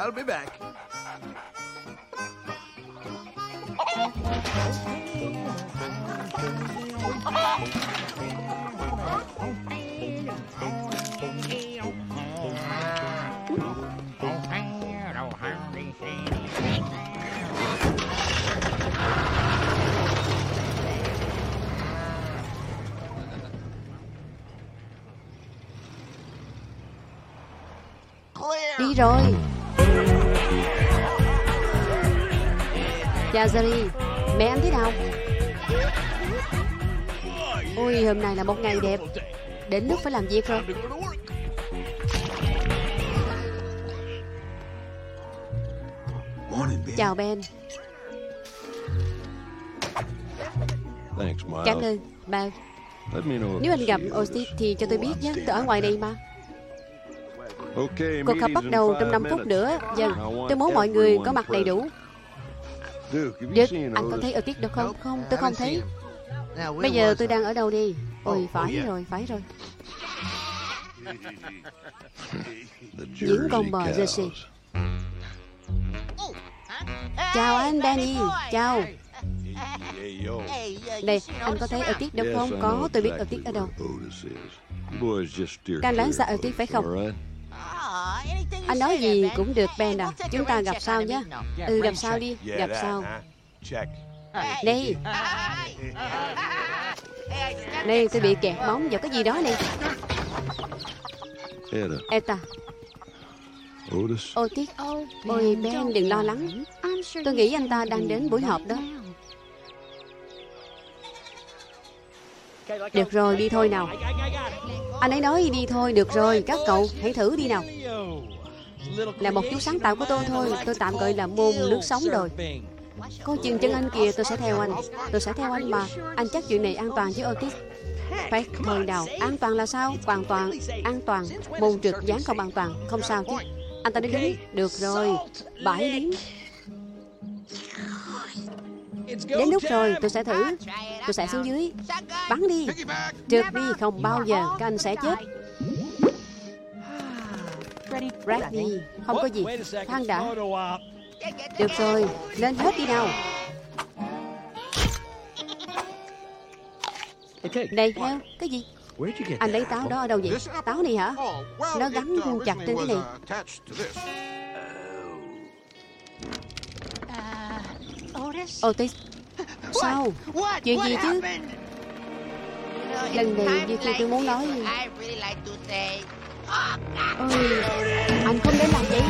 I'll be back. Đến lúc phải làm việc rồi. Chào Ben. Thanks, Miles. Cảm ơn if Nếu anh gặp Otis thì cho tôi biết nhé. Tôi ở ngoài này mà. Cuộc họp bắt đầu trong 5 phút nữa. Vâng I want Tôi muốn mọi người có mặt đầy đủ. Đức anh có thấy Otis đâu không? Không tôi không thấy. Bây giờ tôi đang ở đâu đi Ôi phải rồi phải rồi. Những con bò. Jersey. Chào anh Danny. Chào. Đây anh có thấy Otis đâu không? Có tôi biết Otis ở đâu. lái clear xa Otis phải không? right? Anh nói gì cũng được Ben à. Chúng ta gặp sau nhé. Ừ gặp sau đi Gặp sau Đây Đây tôi bị kẹt móng vào cái gì đó này Eta Otis, Otis. Ôi Ben đừng lo lắng. Tôi nghĩ anh ta đang đến buổi họp đó. Được rồi đi thôi nào. Anh ấy nói đi thôi được rồi Các cậu hãy thử đi nào. Là một chút sáng tạo của tôi thôi Tôi tạm gọi là môn nước sống rồi Coi chừng chân anh kìa, tôi sẽ theo anh. Tôi sẽ theo anh mà. Anh chắc chuyện này an toàn chứ, Otis? Phải, thôi nào. An toàn là sao? Hoàn toàn. An toàn. Môn trượt dán không an toàn. Không sao chứ. Anh ta đi đứng Được rồi. Bãi lính Đến. Lúc rồi. Tôi sẽ thử. Tôi sẽ xuống dưới. Bắn đi. Trượt đi không bao giờ. Các anh sẽ chết. Ready Không có gì. Khoan đã. Được rồi Lên hết đi nào. Đây heo Cái gì? Anh lấy táo đó ở đâu vậy? Táo này hả? Nó gắn chặt trên cái này. Otis? Sao? Chuyện gì chứ? Lần này như khi tôi muốn nói. Ôi Anh không đến làm vậy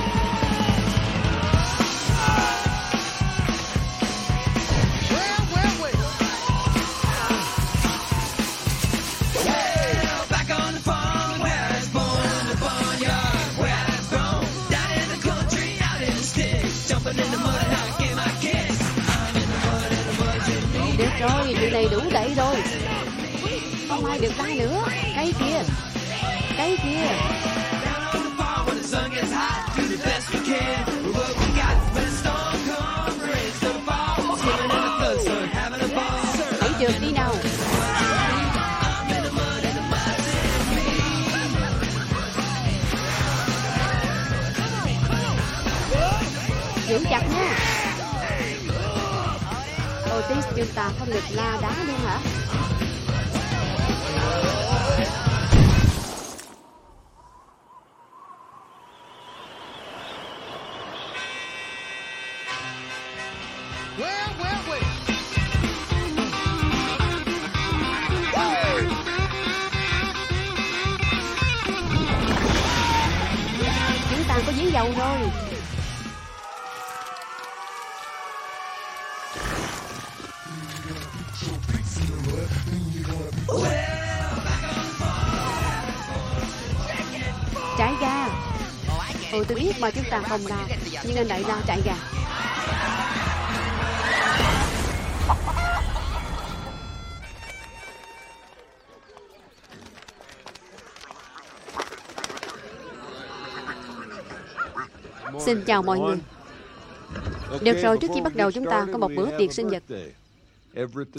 rồi, chuyện này đủ đầy rồi. Không ai được tay nữa. Cái kia. Cái kia. Thấy trượt đi Otis ta không được la đá luôn hả? Ta không la Nhưng anh lại la chạy gà Xin chào mọi người Được rồi, trước khi bắt đầu chúng ta có một bữa tiệc sinh nhật.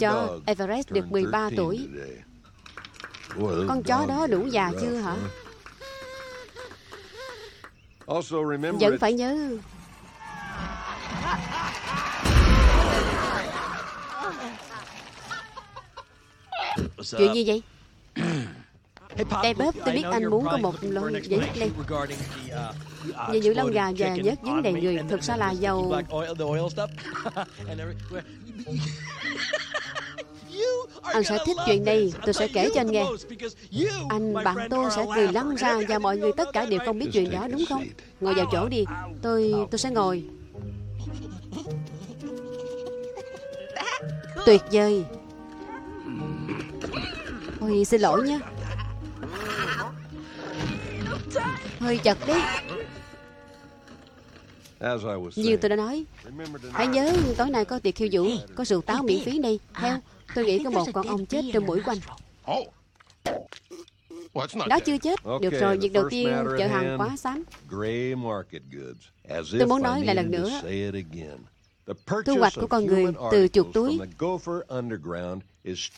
Cho Everest được turned 13 13 tuổi. Con chó đó đủ già chưa hả? Huh? Also remember Vẫn phải nhớ Chuyện gì vậy? Đây bóp, tôi biết anh muốn có một lối giải thích đây. Về những lông gà và nhớt vấn đề người Thực ra là dầu Anh sẽ thích chuyện này, Tôi sẽ kể cho anh nghe. Anh, bạn tôi sẽ cười lăn ra Và mọi người tất cả đều không biết chuyện đó, đúng không? Ngồi vào chỗ đi, Tôi tôi sẽ ngồi. Tuyệt vời. Ôi, xin lỗi nha Hơi chật đấy. Như tôi đã nói, Hãy nhớ, tối nay có tiệc khiêu vũ, Có rượu táo miễn phí đây, Theo. Tôi nghĩ có một con ong chết trong mũi quanh Oh. Đó dead. chưa chết Được rồi, việc đầu tiên chợ hàng quá xám gray market goods. As Tôi muốn nói lại lần nữa. Thu hoạch của con người từ chuột túi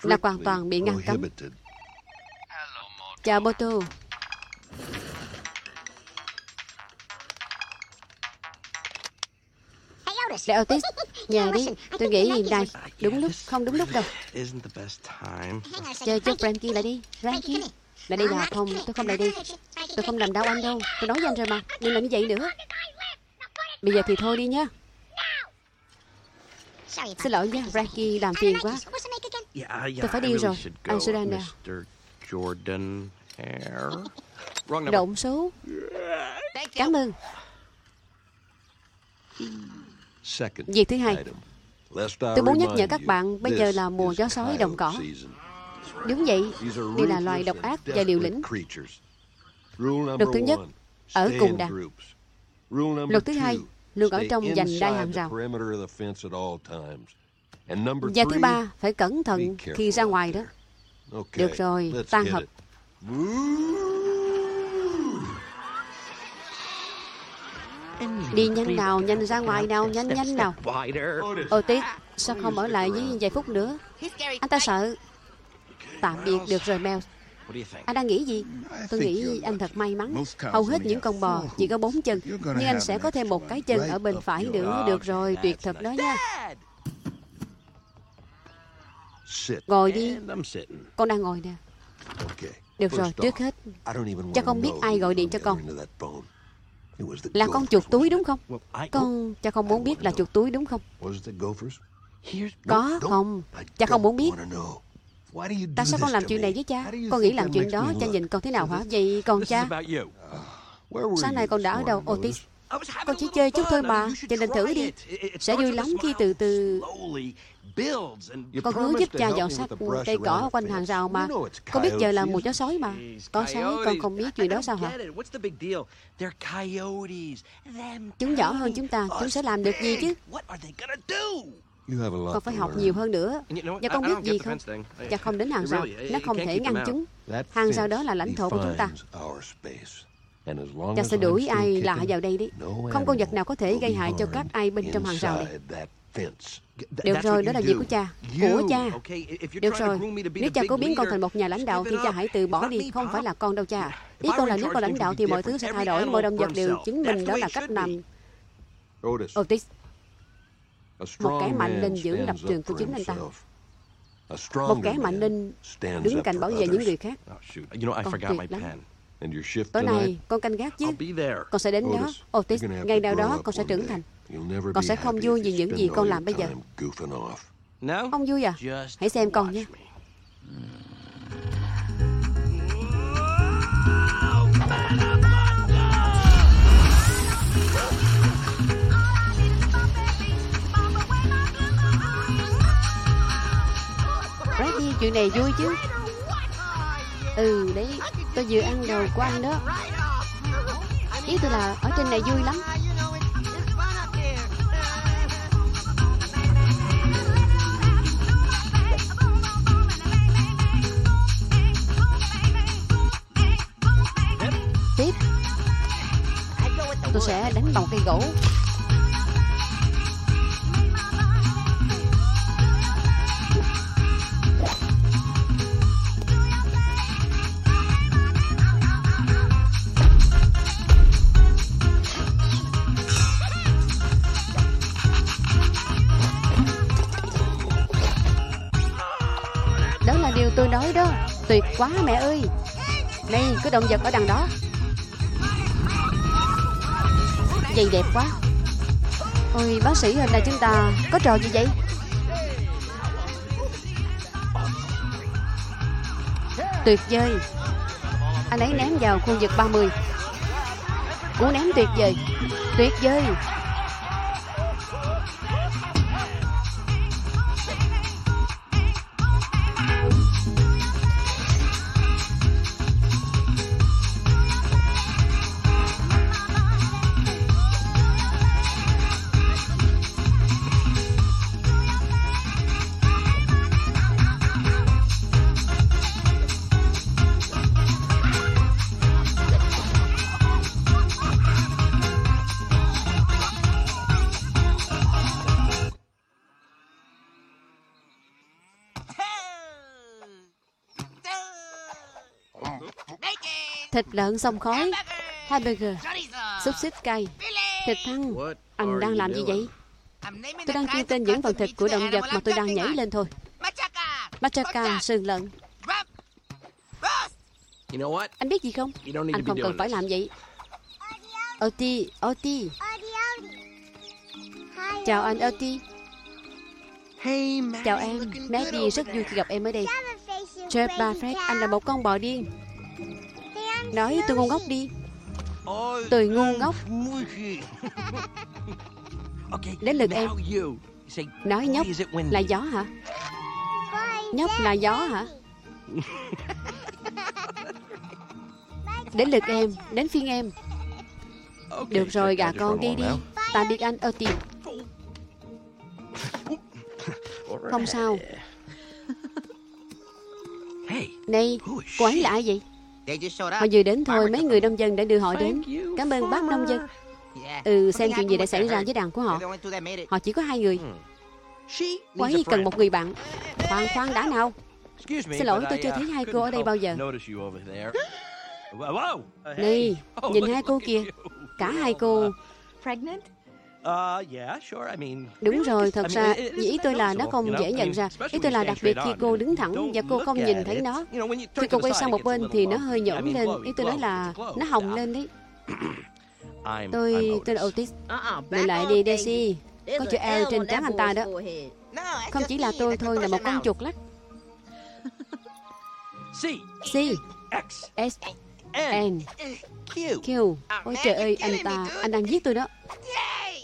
là hoàn toàn bị ngăn cấm. Chào Boto Để Otis Nhà đi Tôi nghĩ này Đúng lúc Không đúng lúc đâu. Chờ cho Frankie lại đi Frankie Lại đây nào Không Tôi không lại đi Tôi không làm đau anh đâu Tôi nói với anh rồi mà Đừng làm như vậy nữa Bây giờ thì thôi đi nhá Xin lỗi nha Frankie làm phiền quá. Tôi phải đi rồi. Anh ra nè. Jordan Hare. Wrong number. Độn số Cảm ơn Việc thứ hai. Tôi muốn nhắc nhở các bạn, bây giờ là mùa gió sói đồng cỏ. Đúng vậy Đây là loài độc ác và liều lĩnh. Luật thứ nhất, ở cùng đàn. Luật thứ hai, luôn ở trong vành đai hàng rào. Và thứ ba Phải cẩn thận khi ra ngoài đó. Được rồi, tan hit Đi nhanh nào Nhanh ra ngoài nào Nhanh nhanh nào. Spider. Otis Sao không ở lại với vài phút nữa? Anh ta sợ Tạm biệt được rồi Mel? Anh đang nghĩ gì? Tôi nghĩ anh thật may mắn. Hầu hết những con bò chỉ có bốn chân Nhưng anh sẽ có thêm một cái chân ở bên phải nữa. Được rồi Tuyệt thật đó nha. Ngồi đi. Con đang ngồi nè. Được rồi trước hết. Cha không biết ai gọi điện cho con. Là con chuột túi đúng không. Con Cha không muốn biết là chuột túi đúng không. Có không? Cha không muốn biết. Tại sao con làm chuyện này với cha? Con nghĩ làm chuyện đó cha nhìn con thế nào hả? Vậy còn cha? Sáng nay con đã ở đâu Otis Con chỉ chơi chút thôi mà Cho nên thử đi. Sẽ vui lắm khi từ từ Con hứa giúp cha dọn brush cây cỏ quanh hàng rào mà. You know it's Con biết giờ là mùa coyotes. chó sói mà? Có sói con không biết chuyện đó sao hả? Get it. What's the big deal? They're coyotes. Them Chúng nhỏ hơn chúng ta Chúng sẽ làm được gì chứ? Con phải học nhiều hơn nữa? Và con biết gì không. Cha không đến hàng rào. Nó không thể ngăn chúng. Hàng rào đó là lãnh thổ của chúng ta. Cha sẽ đuổi ai lạ vào đây đi. Không con vật nào có thể gây hại cho các ai bên trong hàng rào này. Được rồi, đó là việc của cha. Của cha. Được rồi, nếu cha cố biến con thành một nhà lãnh đạo thì cha hãy từ bỏ đi, không phải là con đâu cha. Ý con là nếu con lãnh đạo thì mọi thứ sẽ thay đổi, mọi động vật đều chứng minh đó là cách làm Otis, một kẻ strong mạnh nên giữ lập trường của chính anh ta. Một kẻ mạnh nên đứng cạnh bảo vệ những người khác. Oh Con tuyệt lắm. Tối nay con canh gác chứ. Con sẽ đến đó. Otis, ngày to nào đó con sẽ trưởng thành. You'll never Con be sẽ không vui vì những gì con làm bây giờ. time goofing off. No. Không vui à? Just Hãy xem con nhé. me. Brady, chuyện này vui chứ. Ừ, đấy, tôi vừa ăn đồ của anh đó. Ý tôi là ở trên này vui lắm. sẽ đánh bằng cây gỗ. Đó là điều tôi nói đó. Tuyệt quá mẹ ơi. Này cái động vật ở đằng đó. Vậy đẹp quá. Ôi, bác sĩ hôm nay chúng ta có trò gì vậy? Tuyệt vời. Anh ấy ném vào khu vực 30 Cú ném tuyệt vời. Tuyệt vời. Lợn xông khói. Hamburger Xúc xích cay. Thịt thăng Anh đang làm gì vậy Tôi đang kêu tên những phần thịt của động vật mà tôi đang nhảy lên thôi. Machaca, sườn lợn You know what? Anh biết gì không? Anh không cần phải làm vậy. Oti, Oti. Chào anh Oti. Chào em. Maddie rất vui khi gặp em ở đây. Jeff Barfred, anh là một con bò điên Nói tôi ngu ngốc đi Ôi, Tôi ngu ngốc Đến lượt em. Nói "Boy, nhóc is it windy?" là gió hả Nhóc là gió hả Đến lượt em Đến phiên em Được rồi gà con đi đi. Tạm biệt anh All right. Không sao Này Cô ấy là ai vậy Họ vừa đến thôi Mấy người nông dân đã đưa họ đến. Cảm ơn bác nông dân. Ừ xem chuyện gì đã xảy ra với đàn của họ. Họ chỉ có hai người. Cô a ấy cần một người bạn. Khoan khoan đã nào? Xin lỗi, tôi chưa uh, thấy hai couldn't cô ở đây bao giờ. Uh. Này Oh, Nhìn hai cô kìa. Cả hai cô Đúng really, rồi, thật I ra isn't tôi là nó không dễ nhận ra. Ý tôi là đặc biệt khi cô đứng thẳng và cô không nhìn thấy nó. Khi cô quay sang một bên thì nó hơi mean, lên. Ý tôi nói là nó hồng lên đấy. I'm- Tôi I'm tên là Otis. Nhìn lại đi Daisy. Có chữ L trên trán anh ta đó. Không chỉ là tôi thôi là một con chuột lắc. C, C, X, S, N, N, Q. Q. Ôi trời ơi, anh ta, anh đang giết tôi đó.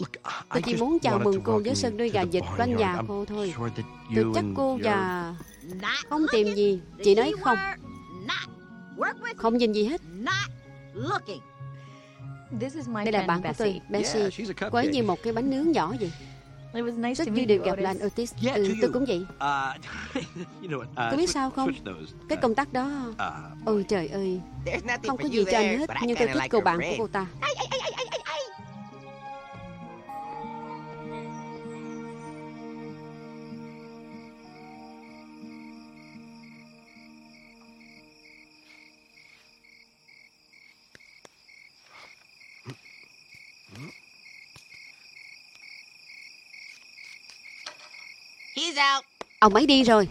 Look, I Tôi chỉ just muốn chào wanted mừng to cô với you sân nuôi gà vịt quanh nhà cô I'm thôi. sure that Tôi you chắc and cô your- và Not không tìm gì. Chị nói không, không nhìn gì hết. not looking. This is my Đây là bạn của tôi, Bessie. Bessie. Yeah, she's a Cô ấy như một cái bánh nướng nhỏ vậy. It was nice Rất to vui meet được you, gặp là anh Otis. Ừ, tôi you. cũng vậy. Uh, you know what? Uh, Cô biết switch- sao không? Cái Uh, công tắc đó... Ôi trời ơi, There's nothing không for có gì you cho anh there, hết, nhưng tôi thích cô bạn của cô ta. Ông ấy đi rồi.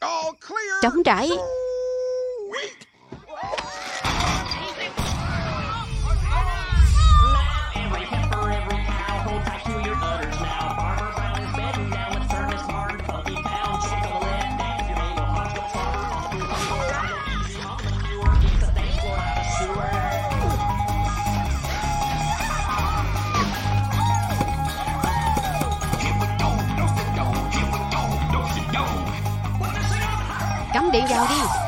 All clear. Trống trải. Điện vào đi.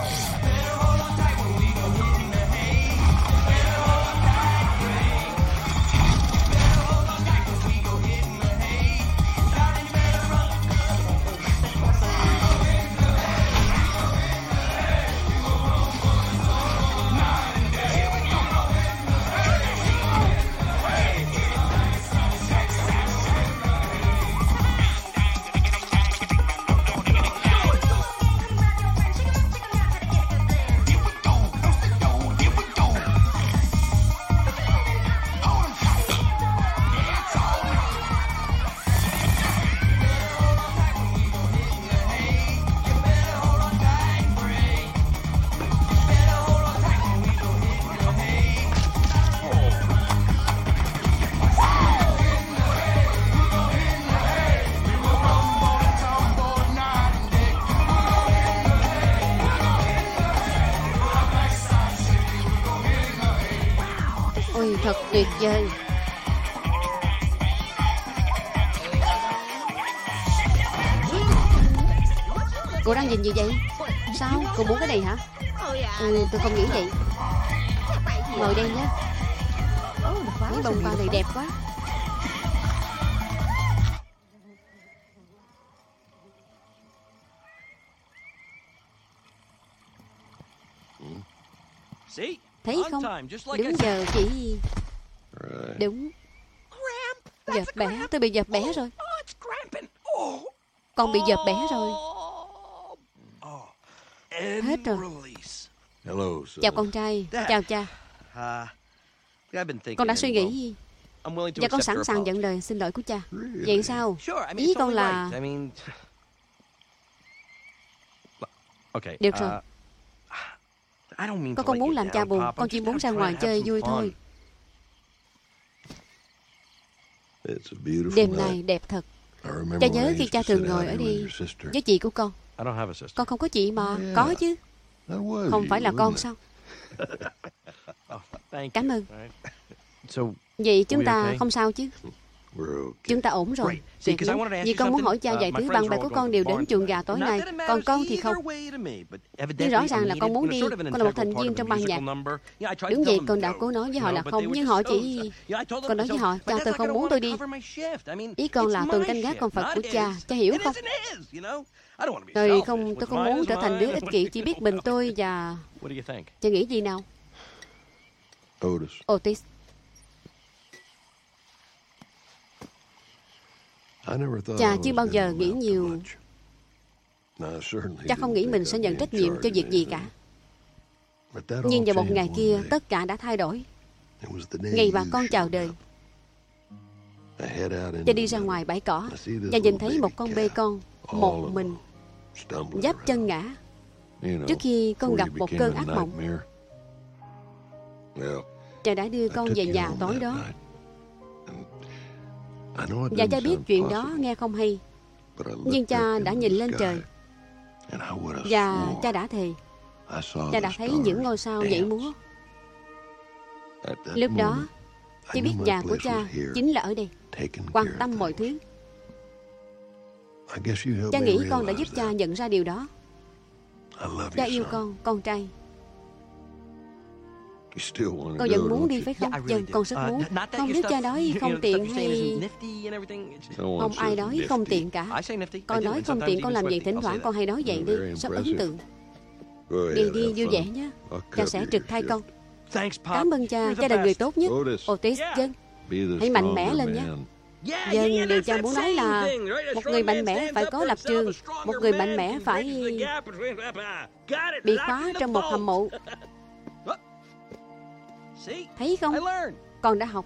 Tôi không nghĩ vậy Ngồi đây nhé Những bông hoa này đẹp quá? Thấy không Đúng giờ chỉ Đúng Dợp bẻ Tôi bị dợp bẻ rồi Oh, it's cramping. Oh. Con bị dợp bẻ rồi Oh. Oh. Hết rồi. Chào con trai. Chào cha. Con đã suy nghĩ gì? Và con accept sẵn sàng nhận lời xin lỗi của cha. Vậy sao? Ý con là. Được rồi. uh, I don't mean Con không muốn làm cha buồn. Con chỉ muốn ra ngoài chơi vui thôi. Đêm này đẹp thật. Cha nhớ khi cha thường ngồi ở sister. Với chị của con. Con không có chị mà. Có chứ Không phải là con sao? Oh, Cảm ơn. Vậy chúng ta không sao chứ. Chúng ta ổn rồi. Tuyệt lắm Vì con muốn hỏi cha vài Uh, my thứ bạn bè của con đều đến chuồng gà tối nay. Còn con thì không. Nhưng rõ ràng là con muốn đi Con là một thành viên trong ban nhạc. Đúng vậy con đã cố nói với họ là không Nhưng họ chỉ Con nói với họ Cha tôi không muốn tôi đi. Ý con là tuần canh gác con Phật của cha. Cha hiểu không Tôi không tôi không muốn trở thành đứa ích kỷ Chỉ biết mình tôi và What do you think? Cha nghĩ gì nào? Otis, Otis. Cha chưa bao giờ nghĩ nhiều. Cha không nghĩ mình sẽ nhận trách nhiệm cho việc gì cả. Nhưng vào một ngày kia. Tất cả đã thay đổi. Ngày bà con chào đời Cha đi ra ngoài bãi cỏ Và nhìn thấy một con bê con Một mình Giáp chân ngã. Trước khi con gặp một cơn ác mộng Cha đã đưa con về nhà tối đó. Và cha biết chuyện đó nghe không hay Nhưng cha đã nhìn lên trời. Và cha đã thề Cha đã thấy những ngôi sao nhảy múa. Lúc đó Cha biết nhà của cha chính là ở đây Quan tâm mọi thứ. I guess you helped Cha nghĩ con đã giúp cha nhận ra điều đó. I love Cha you, yêu son. con, con trai. You still wanna Con vẫn muốn đi phải không? Yeah, I really do. con rất Uh, muốn. not that Không nếu cha nói không tiện hay Không ai nói không tiện cả. Con do, nói không tiện con làm vậy thỉnh thoảng con hay nói vậy đi Rất ấn tượng. Đi đi vui vẻ nhé Cha sẽ trực thay con. Cảm ơn cha, cha là người tốt nhất Otis, dân Hãy mạnh mẽ lên nhé. yeah, điều cha muốn nói là một người mạnh mẽ phải có lập trường. Một người mạnh mẽ phải bị khóa trong một hầm mộ? Thấy không? Con đã học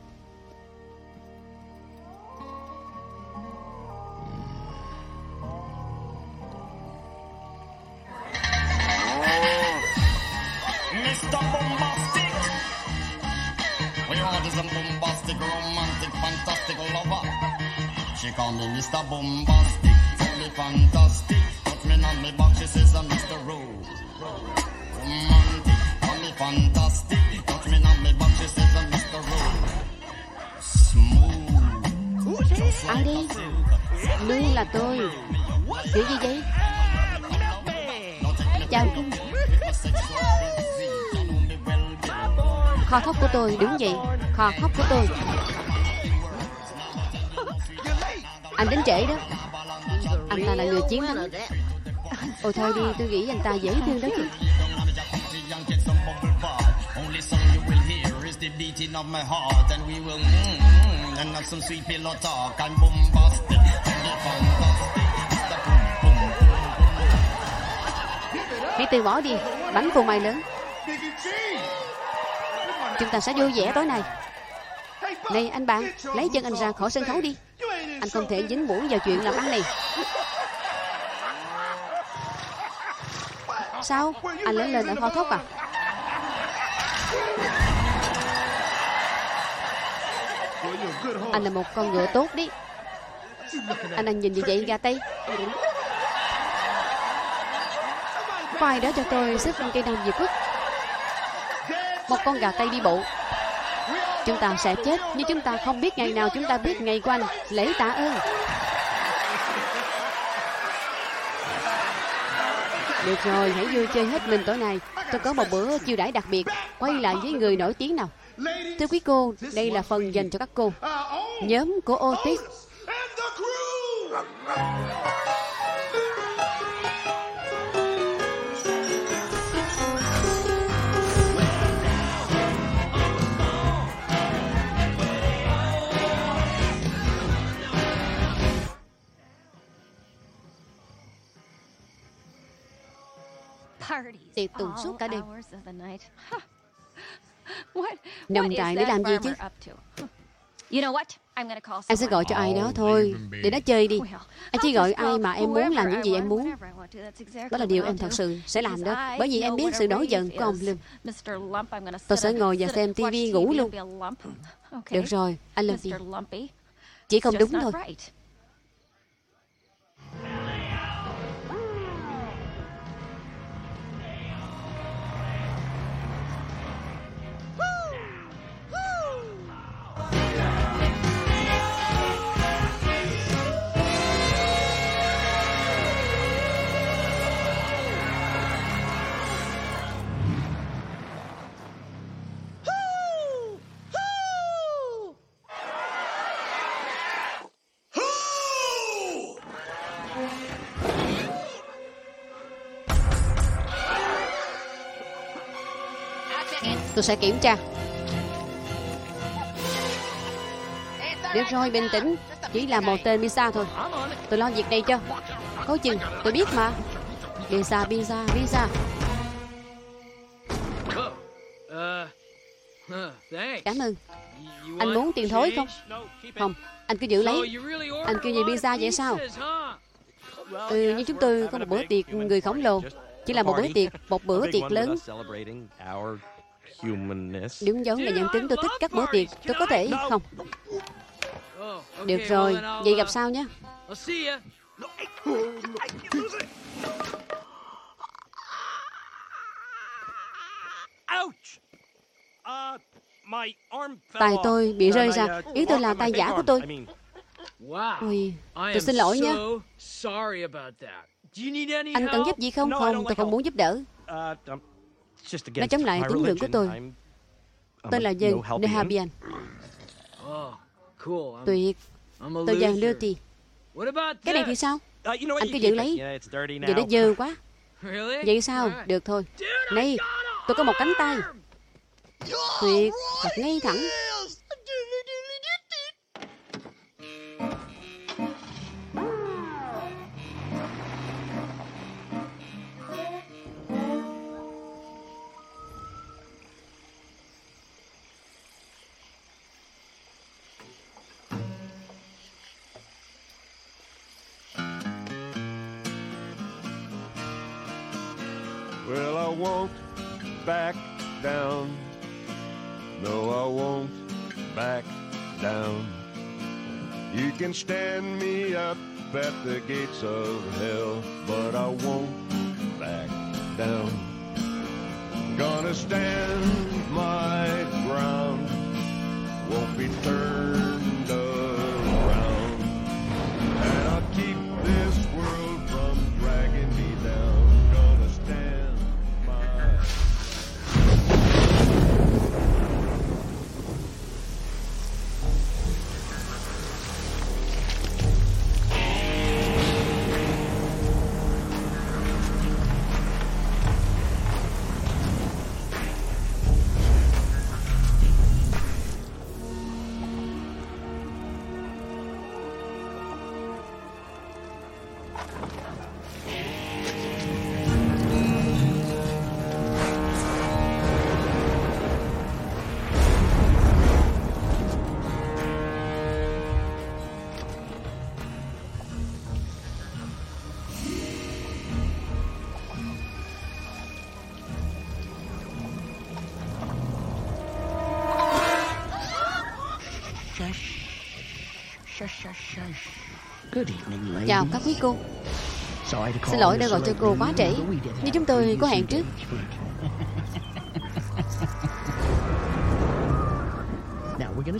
Mr. Bombastic. Are just a bombastic, romantic, fantastic lover. She call me Mr. Bombastic, tell me fantastic. Touch me on me back, she says I'm Mr. Rose. Romantic, call me fantastic. Touch me on me back, she says I'm Mr. Rose. Smooth. Ai đi? Nương là tôi Kiểu gì vậy? Chào Kho thóc của tôi, đúng vậy. Kho thóc của tôi. Anh đến trễ đó. Anh ta là người chiến thắng Ôi thôi đi, tôi nghĩ anh ta dễ thương đó kìa the beating of my heart, and we will mm, mm, and have some sweet pillow talk and bombastic and the fantastic. It's the boom boom. Hãy từ bỏ đi. Bánh phô mai lớn Chúng ta sẽ vui vẻ tối nay. Này, anh bạn, Lấy chân anh ra khỏi sân khấu đi. Anh không thể dính mũi vào chuyện làm ăn này. Sao? Anh lớn lên ở kho thóc à? Anh là một con ngựa tốt đi. Anh đang nhìn gì vậy gà tây. Có đó cho tôi xếp cây nam diệp phức một con gà tây đi bộ. Chúng ta sẽ chết Nhưng chúng ta không biết ngày nào Chúng ta biết ngày của anh. Lễ tạ ơn. Được rồi, hãy vui chơi hết mình tối nay. Tôi có một bữa chiêu đãi đặc biệt Quay lại với người nổi tiếng nào. Thưa quý cô, đây là phần dành cho các cô. Nhóm của Otis. Tiệc tùng suốt cả đêm. Nằm trại để làm gì chứ? Anh sẽ gọi cho ai đó thôi. Để nó chơi đi. Anh chỉ gọi ai mà em muốn làm những gì em muốn. Đó là điều em thật sự sẽ làm đó. Bởi vì em biết sự nổi giận của ông Lâm. Tôi sẽ ngồi và xem TV ngủ luôn. Được rồi, anh làm gì Chỉ không đúng thôi sẽ kiểm tra. Được rồi, bình tĩnh. Chỉ là một tên Misa thôi. Tôi lo việc này cho. Có chừng, tôi biết mà. Pizza, pizza, pizza Cảm ơn. Anh muốn tiền thối không? Không, anh cứ giữ lấy. Anh kêu gì a pizza vậy sao? Ừ, nhưng chúng tôi có một bữa tiệc người khổng lồ. Chỉ là một bữa tiệc, một bữa tiệc lớn. Đúng giống là nhân tính tôi thích các bữa tiệc. Tôi có thể không? Oh, Được rồi, vậy uh, gặp sau nhé! Uh, my arm fell Tay off. tôi bị Uh, rơi ra. uh, Ý tôi là tay giả của tôi. Ôi, tôi xin lỗi nha Anh cần giúp gì không? Không, tôi không muốn giúp đỡ Nó chống lại tín ngưỡng của tôi. Tôi là dân. Nehabian Tuyệt, tôi What about Cái này thì sao? Uh? Anh cứ giữ lấy. Dirty Giờ nó dơ quá? Vậy sao? Được thôi Này, tôi có một cánh tay! Tuyệt, thật ngay thẳng Chào các quý cô. Xin lỗi đã gọi cho cô quá trễ. Nhưng chúng tôi có hẹn trước.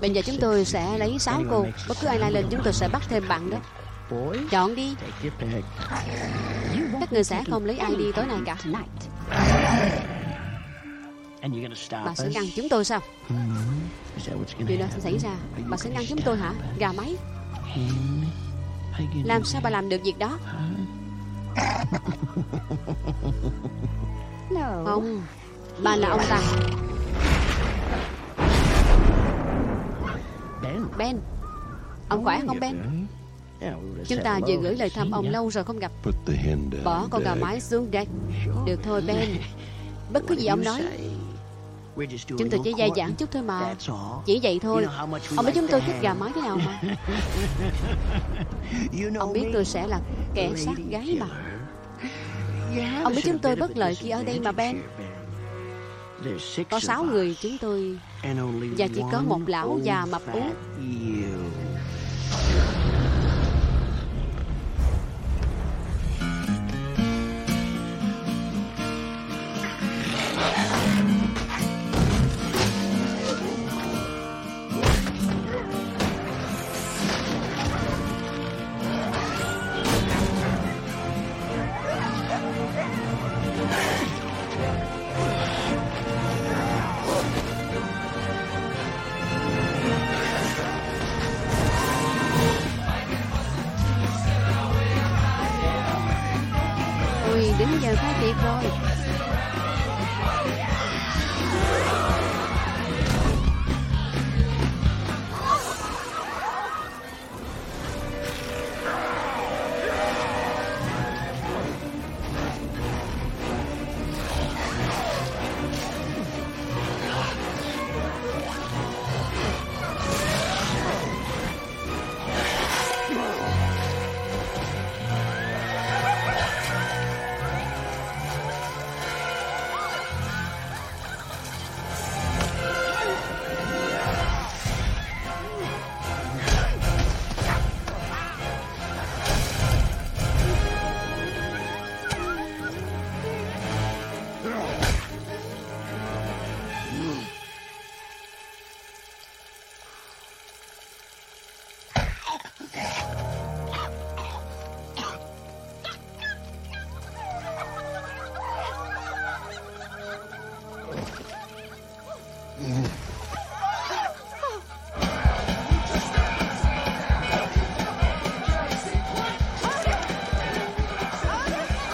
Bây giờ chúng tôi sẽ lấy sáu cô. Bất cứ ai la lên, chúng tôi sẽ bắt thêm bạn đó. Chọn đi. Các người sẽ không lấy ai đi tối nay cả. Bà sẽ ngăn chúng tôi sao? Điều đó sẽ xảy ra. Bà sẽ ngăn chúng tôi hả? Gà máy. Làm sao bà làm được việc đó? Không. Bà là ông ta. Ben. Ông khỏe không Ben? Chúng ta vừa gửi lời thăm ông lâu rồi không gặp. Bỏ con gà mái xuống deck Được thôi Ben. Bất cứ gì ông nói Chúng tôi chỉ dai dẳng chút thôi mà. Chỉ vậy thôi. Ông biết chúng tôi thích gà mái thế nào mà? Ông biết tôi sẽ là kẻ sát gái mà. Ông biết chúng tôi bất lợi khi ở đây mà Ben. Có sáu người chúng tôi. Và chỉ có một lão già mập ú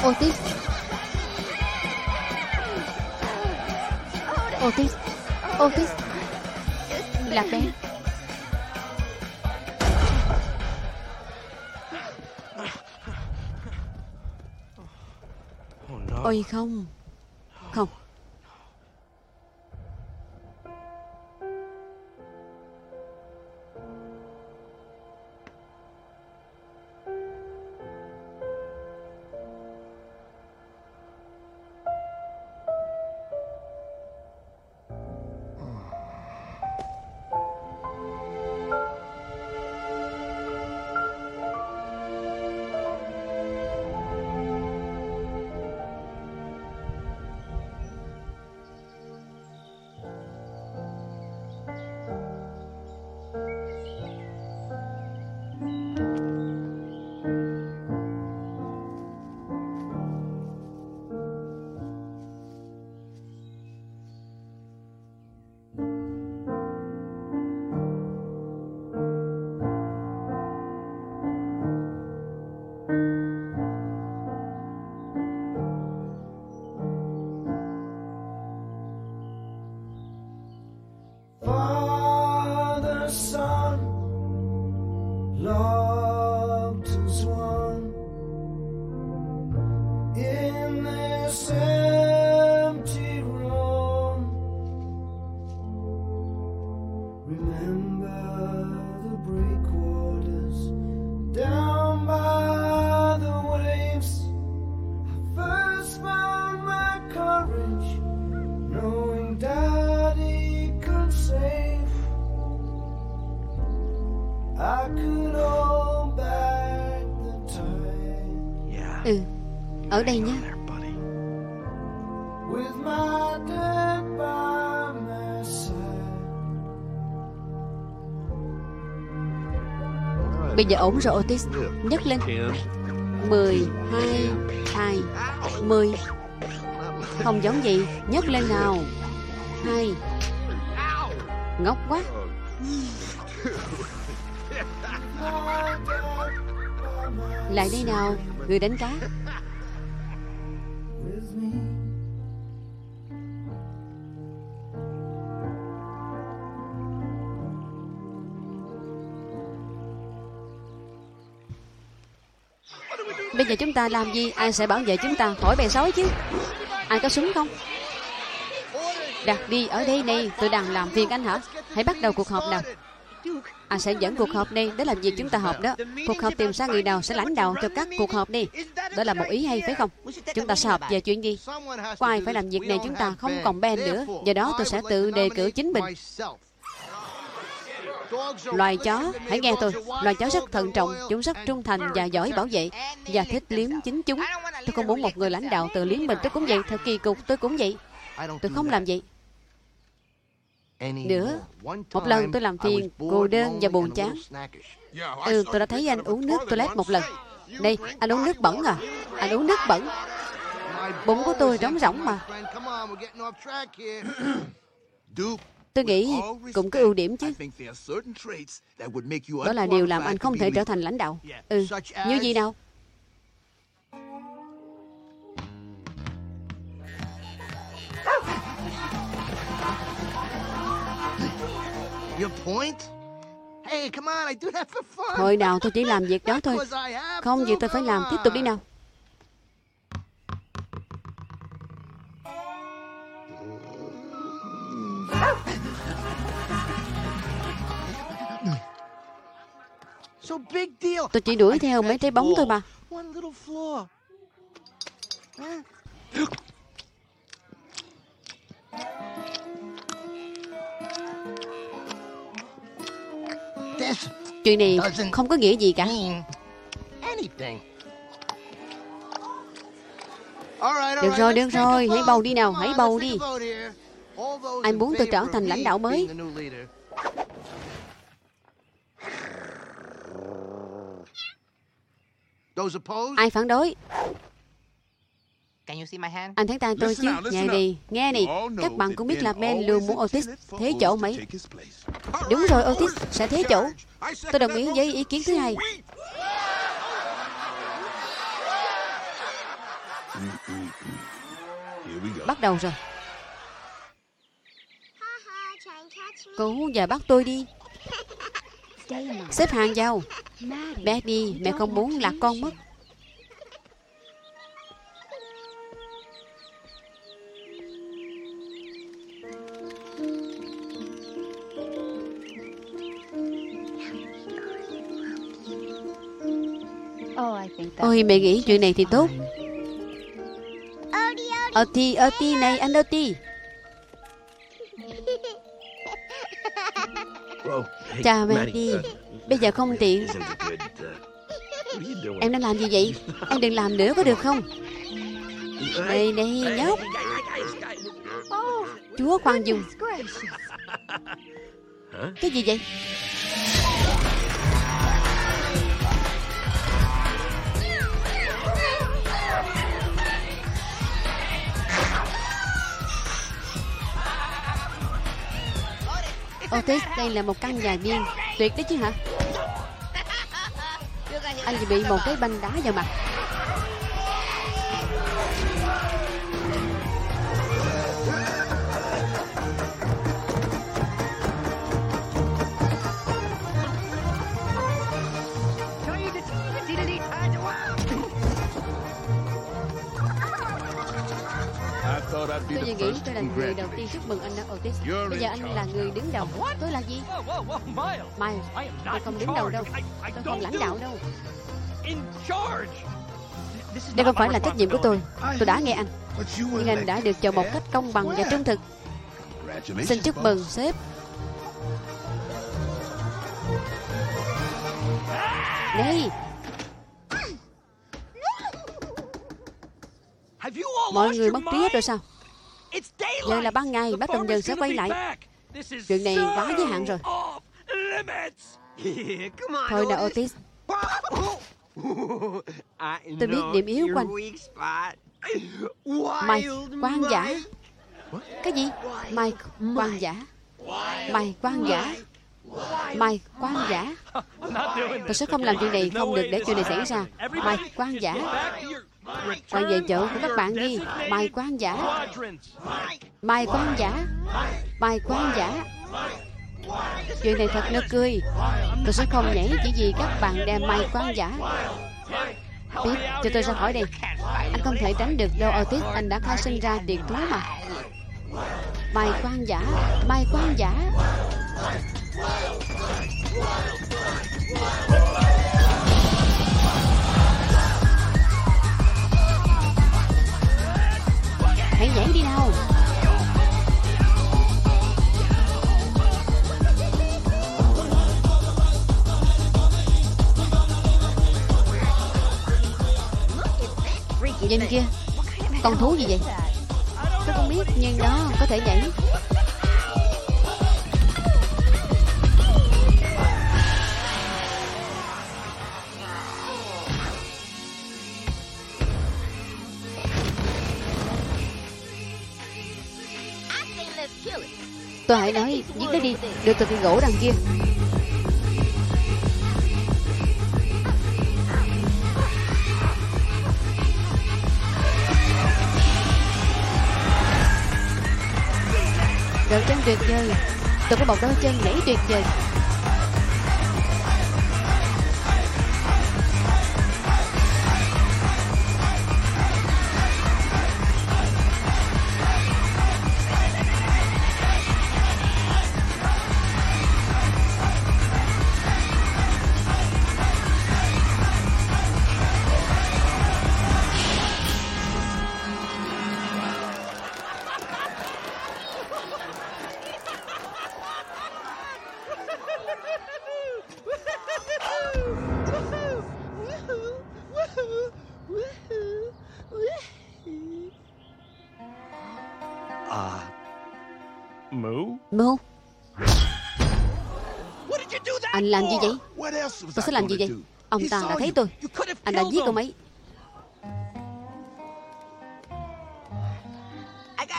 Otis. Otis. Otis. Là Ben Ôi không Bây giờ ổn rồi, Otis. Nhấc lên. Mười Hai Hai, Mười. Không giống gì Nhấc lên nào. Hai. Ngốc quá. Lại đây nào. Người đánh cá. Nhà chúng ta làm gì? Ai sẽ bảo vệ chúng ta? Khỏi bè sói chứ. Ai có súng không? Đặt đi, ở đây này, Tôi đang làm phiền anh hả? Hãy bắt đầu cuộc họp nào. Anh sẽ dẫn cuộc họp này. Để làm việc chúng ta họp đó. Cuộc họp tìm ra người nào sẽ lãnh đạo cho các cuộc họp đi Đó là một ý hay, phải không? Chúng ta sẽ họp về chuyện gì? Có ai phải làm việc này chúng ta không còn Ben nữa. Do đó tôi sẽ tự đề cử chính mình. Loài chó, hãy nghe tôi. Loài chó rất thận trọng Chúng rất trung thành và giỏi bảo vệ Và thích liếm chính chúng. Tôi không muốn một người lãnh đạo tự liếm mình. Tôi cũng vậy Thật kỳ cục tôi cũng vậy. Tôi không làm vậy. Nữa Một lần tôi làm phiền Cô đơn và buồn chán. Ừ tôi đã thấy anh uống nước toilet một lần. Đây anh uống nước bẩn à? Anh uống nước bẩn. Bụng của tôi trống rỗng mà Tôi nghĩ cũng có ưu điểm chứ. Đó là điều làm anh không thể trở thành lãnh đạo. Ừ. Như gì nào? Your point? Hey, come on, I do that for fun. Hồi nào tôi chỉ làm việc đó thôi. Không gì tôi phải làm. Tiếp tục đi nào Tôi chỉ đuổi theo mấy trái bóng thôi mà. Chuyện này không có nghĩa gì cả. Được rồi, được rồi. Hãy bầu đi nào. Hãy bầu đi take a vote here. All those Ai in muốn tôi trở thành lãnh đạo mới? Ai phản đối? Can you see my hand? Anh thấy tay tôi chứ? Nghe đi Nghe đi. Các bạn cũng biết là Ben luôn muốn Otis thế chỗ mấy. Đúng rồi Otis sẽ thế chỗ. Tôi đồng ý với ý kiến thứ hai. Bắt đầu rồi. Cố và bắt tôi đi Xếp hàng vào. Bé đi Mẹ không muốn lạc con mất. Ôi mẹ nghĩ chuyện này thì tốt. Oti, Oti này anh Oti Chào Mandy Bây giờ không tiện. Em đang làm gì vậy? Em đừng làm nữa có được không? Đây đây nhóc. Chúa khoan dùng Cái gì vậy Otis, đây là một căn nhà viên Tuyệt đấy chứ hả? Anh bị một cái banh đá vào mặt. Tôi nghĩ tôi là người đầu tiên chúc mừng anh đó Otis. Bây giờ anh là người đứng đầu. Tôi là gì? Miles. Tôi không đứng đầu đâu. Tôi không lãnh đạo đâu. Đây không phải là trách nhiệm của tôi. Tôi đã nghe anh. Nhưng anh đã được chọn một cách công bằng và trung thực. Xin chúc mừng sếp. All Mọi người mất trí hết rồi sao. Giờ là ban ngày Bác farmer's Dần sẽ quay lại. Chuyện này quá giới hạn rồi. Thôi nào Otis. Otis Tôi biết điểm yếu của anh. Mike, quan giả. Cái gì? Mike, quan giả. Mike, quan giả. Mike, quan giả. Tôi sẽ không làm chuyện này Không được để chuyện này xảy ra. Mike, quan giả Quay về chỗ của các bạn đi. Bài quan giả. Bài quan giả. Bài quan giả. Chuyện này thật nực cười. Tôi sẽ không nhảy chỉ vì các bạn đem mày quan giả. Biết, cho tôi ra khỏi đây. Anh không thể tránh được đâu Otis. Anh đã khai sinh ra điện thú mà. Bài quan giả. Bài quan giả. Hãy dễ đi đâu? Nhìn kia, Con thú gì vậy Tôi không biết, nhưng đó có thể nhảy Tôi hãy nói, giết nó đi được từ cây gỗ đằng kia. Đầu chân tuyệt vời, Tôi có một đôi chân nhảy tuyệt vời. Làm gì vậy? Ông ta đã thấy tôi. Anh đã giết ông ấy.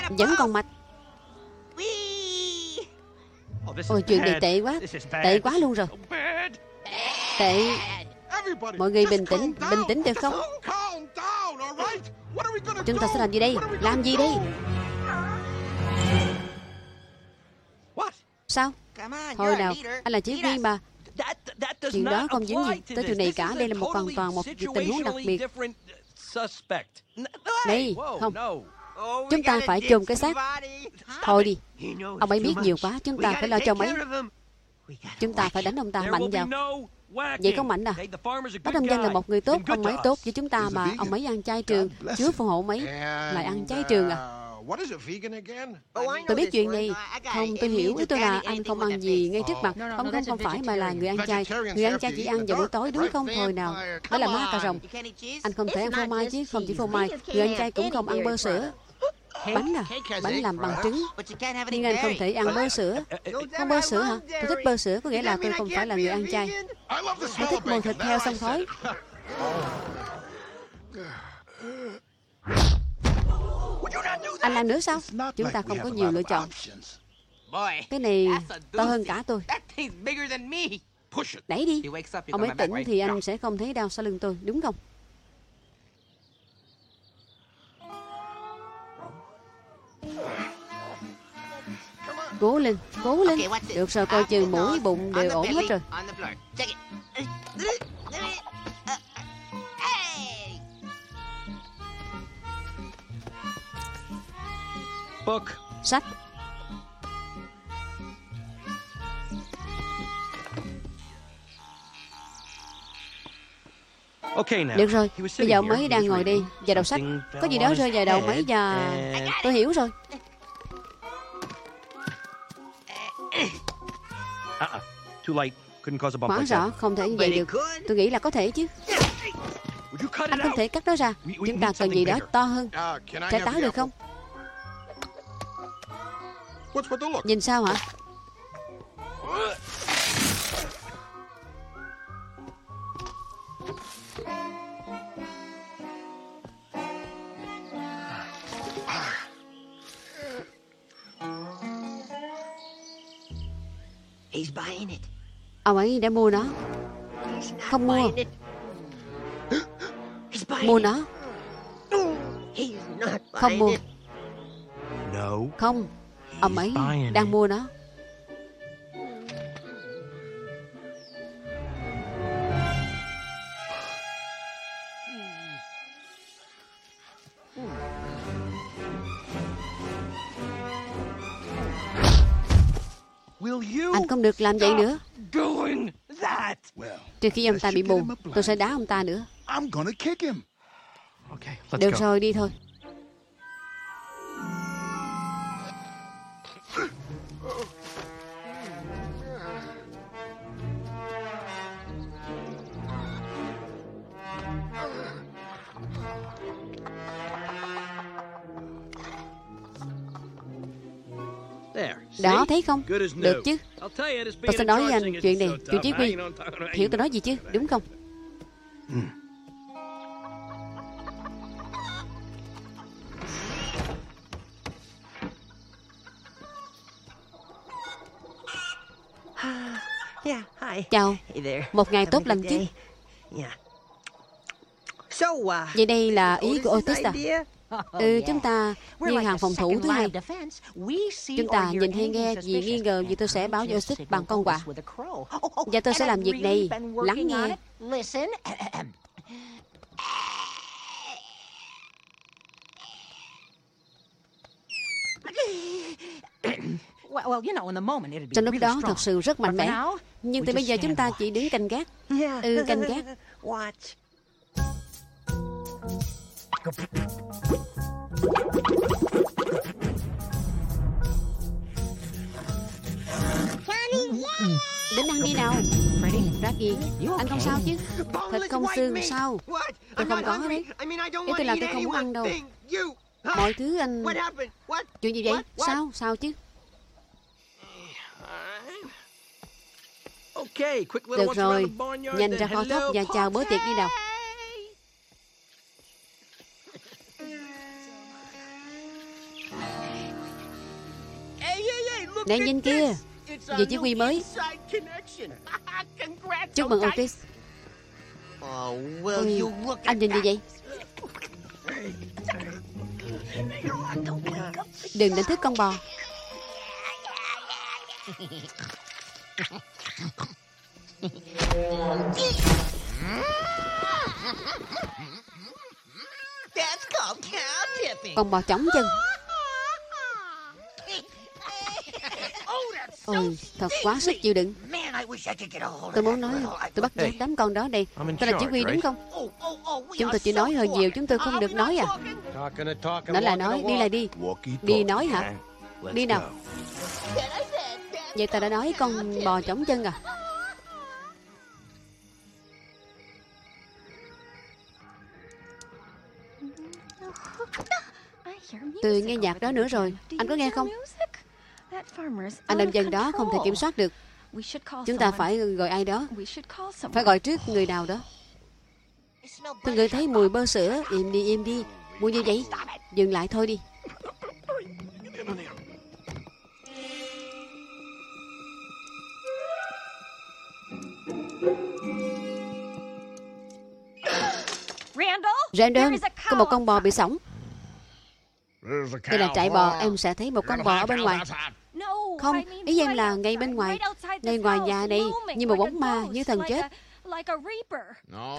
Vẫn còn mạch. Ôi, chuyện này tệ quá. Tệ quá luôn rồi. Tệ. Mọi người bình tĩnh Bình tĩnh được không? Chúng ta sẽ làm gì đây? Làm gì đây? Sao? Thôi nào Anh là chỉ huy mà Chuyện đó không dính gì tới chuyện này cả. Đây là một hoàn toàn một tình huống đặc biệt. Này Không. Chúng ta phải chôn cái xác. Thôi đi. Ông ấy biết nhiều quá. Chúng ta phải lo cho ông ấy Chúng ta phải đánh ông ta mạnh vào. Vậy có mạnh à? Bác Đông Dân là một người tốt. Ông ấy tốt với chúng ta mà Ông ấy ăn chay trường. Chúa phù hộ mấy. Lại ăn chay trường à Tôi biết chuyện này. Không tôi hiểu Ý tôi là anh không ăn gì ngay trước mặt. Không không không phải mà là người ăn chay. Người ăn chay chỉ ăn vào buổi tối đúng không Thôi nào. Đó là má cà rồng. Anh không thể ăn phô mai chứ Không chỉ phô mai. Người ăn chay cũng không ăn bơ sữa. Bánh à Bánh làm bằng trứng. Nhưng anh không thể ăn bơ sữa. Không bơ sữa hả? Tôi thích bơ sữa Có nghĩa là tôi không phải là người ăn chay. Tôi thích mồi thịt heo xông khói Anh làm nữa sao? Chúng ta không có nhiều lựa chọn. Cái này to hơn cả tôi. Đẩy đi. Ông ấy tỉnh thì anh sẽ không thấy đau sau lưng tôi Đúng không? Cố lên, cố lên. Được rồi, coi chừng mũi, bụng đều ổn hết rồi Book. Sách. Okay now. Được rồi, bây giờ ông ấy đang ngồi đây và đọc sách. Có gì đó rơi vào đầu mấy và and- Tôi hiểu rồi. Uh-uh. Too late. Couldn't cause a bump Hóa like that. rõ không thể như vậy được. Tôi nghĩ là có thể chứ. Anh không thể cắt nó ra. We- we Chúng ta cần gì đó to hơn. Trái táo được không Nhìn sao hả He's buying it. Ông ấy đã mua nó Không mua. Mua it. nó Không mua. Không Ông ấy đang mua nó. Anh không được làm vậy nữa. Trừ khi ông ta bị a Tôi sẽ đá ông ta nữa. Được rồi đi thôi Đó thấy không. Được chứ. Tôi sẽ nói với charging anh chuyện này. Tough. Chí Quy Hiểu tôi nói gì chứ? Đúng không? Yeah, hi. Chào. Hey there. Một ngày tốt lành chứ? uh, Vậy đây là ý của Otis à? Ừ chúng ta như hàng phòng thủ thứ hai. Chúng ta nhìn hay nghe gì nghi ngờ gì tôi sẽ báo cho signal bằng con quạ. Và tôi sẽ làm việc này. Lắng nghe. Trong lúc đó thật sự rất mạnh mẽ. Nhưng từ bây giờ chúng ta chỉ đứng canh gác. Ừ canh gác. Đến ăn đi nào. Raggy Anh không sao chứ? Thịt không xương sao? Tôi không có đấy. Ý tôi là tôi không muốn ăn đâu. Mọi thứ anh Chuyện gì vậy? Sao? Sao chứ? Được rồi. Nhanh ra kho thóc và chào bữa tiệc đi nào at nhìn kia chiếc new quy mới. Chúc mừng? Otis Ừ, Anh nhìn gì vậy? Đừng đánh thức con bò. Con bò chóng chân Oh, Ôi thật quá sức chịu đựng. Tôi muốn nói Tôi bắt giác đám con đó đây Tôi là chỉ huy đúng không? Oh, oh, oh, Chúng tôi chỉ nói hơi nhiều. Chúng tôi không được nói à? Nói là nói Đi là đi. Đi nói hả? Đi nào. Vậy ta đã nói con bò chóng chân à? Tôi nghe nhạc đó nữa rồi. Anh có nghe không Anh nông dân đó không thể kiểm soát được. Chúng ta phải gọi ai đó. Phải gọi trước người nào đó. Tôi ngửi thấy mùi bơ sữa. Im đi im đi. Mùi như vậy. Dừng lại thôi đi. Randall Có một con bò bị sổng. Đây là trại bò. Em sẽ thấy một con bò ở bên ngoài Không, ý em là ngay bên ngoài Ngay ngoài nhà này Như một bóng ma, như thần chết.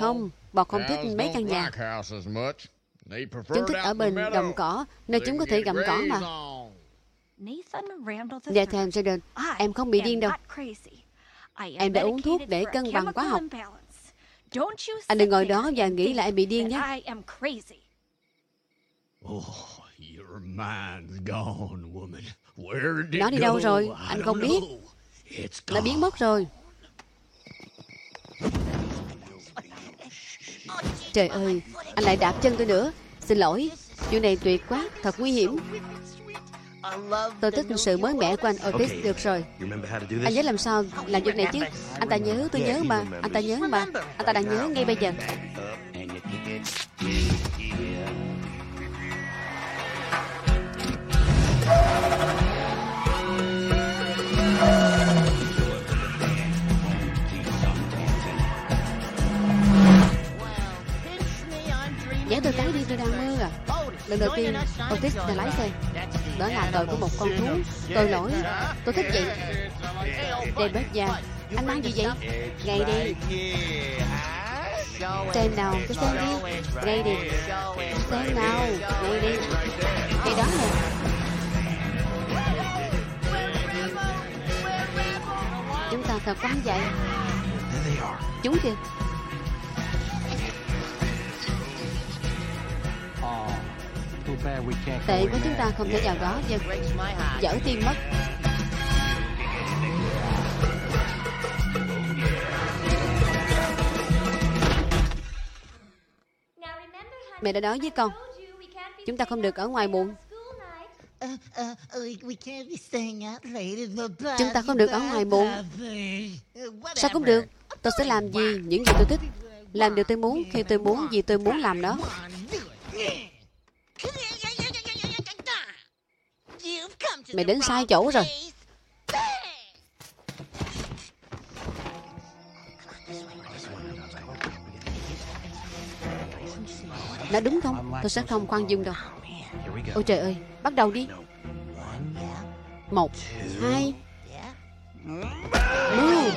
Không, bò không thích mấy căn nhà. Chúng thích ở bên đồng cỏ Nơi chúng có thể gặm cỏ mà. Nathan Jordan Em không bị điên đâu. Em đã uống thuốc để cân bằng hóa học. Anh đừng ngồi đó và nghĩ là em bị điên nhé Nó đi đâu rồi? Anh không biết. Nó gone. biến mất rồi. Trời ơi Anh lại đạp chân tôi nữa. Xin lỗi Chuyện này tuyệt quá Thật nguy hiểm. Tôi thích sự mới mẻ của anh Otis được rồi. Anh nhớ làm sao làm việc này chứ? Anh ta nhớ tôi nhớ mà. Anh ta nhớ mà. Anh ta đang nhớ ngay bây giờ And tôi tới đi, tôi đang mơ à. Lần đầu tiên Otis là lái xe. Đó là tội của một con thú. Tôi lỗi. Tôi thích vậy. David già Anh mang gì vậy? Ngay đi. Xem nào, cứ xem đi. Ngay đi. Xem nào. Ngay đi. Cái đó nè Chúng ta thật quá vậy Chúng kìa Tệ của chúng ta không thể vào đó Dân Dở tim mất. Mẹ đã nói với con Chúng ta không được ở ngoài muộn. Chúng ta không được ở ngoài muộn. Sao cũng được. Tôi sẽ làm gì những gì tôi thích Làm điều tôi muốn khi tôi muốn Vì tôi muốn làm nó Mày đến sai chỗ rồi. Đã đúng không? Tôi sẽ không khoan dung đâu. Ôi trời ơi, Bắt đầu đi. Một, Hai, Mười.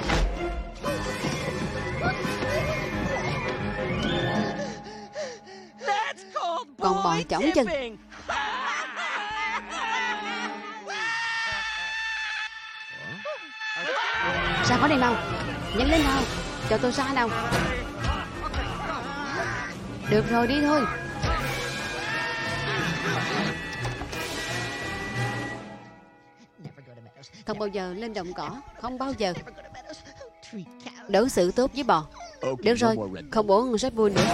Còn bò chỏng chân. Khỏi đây mau Nhanh lên nào. Cho tôi ra nào. Được rồi đi thôi. Không bao giờ lên đồng cỏ. Không bao giờ. Đối xử tốt với bò. Được rồi. Không uống Red Bull nữa.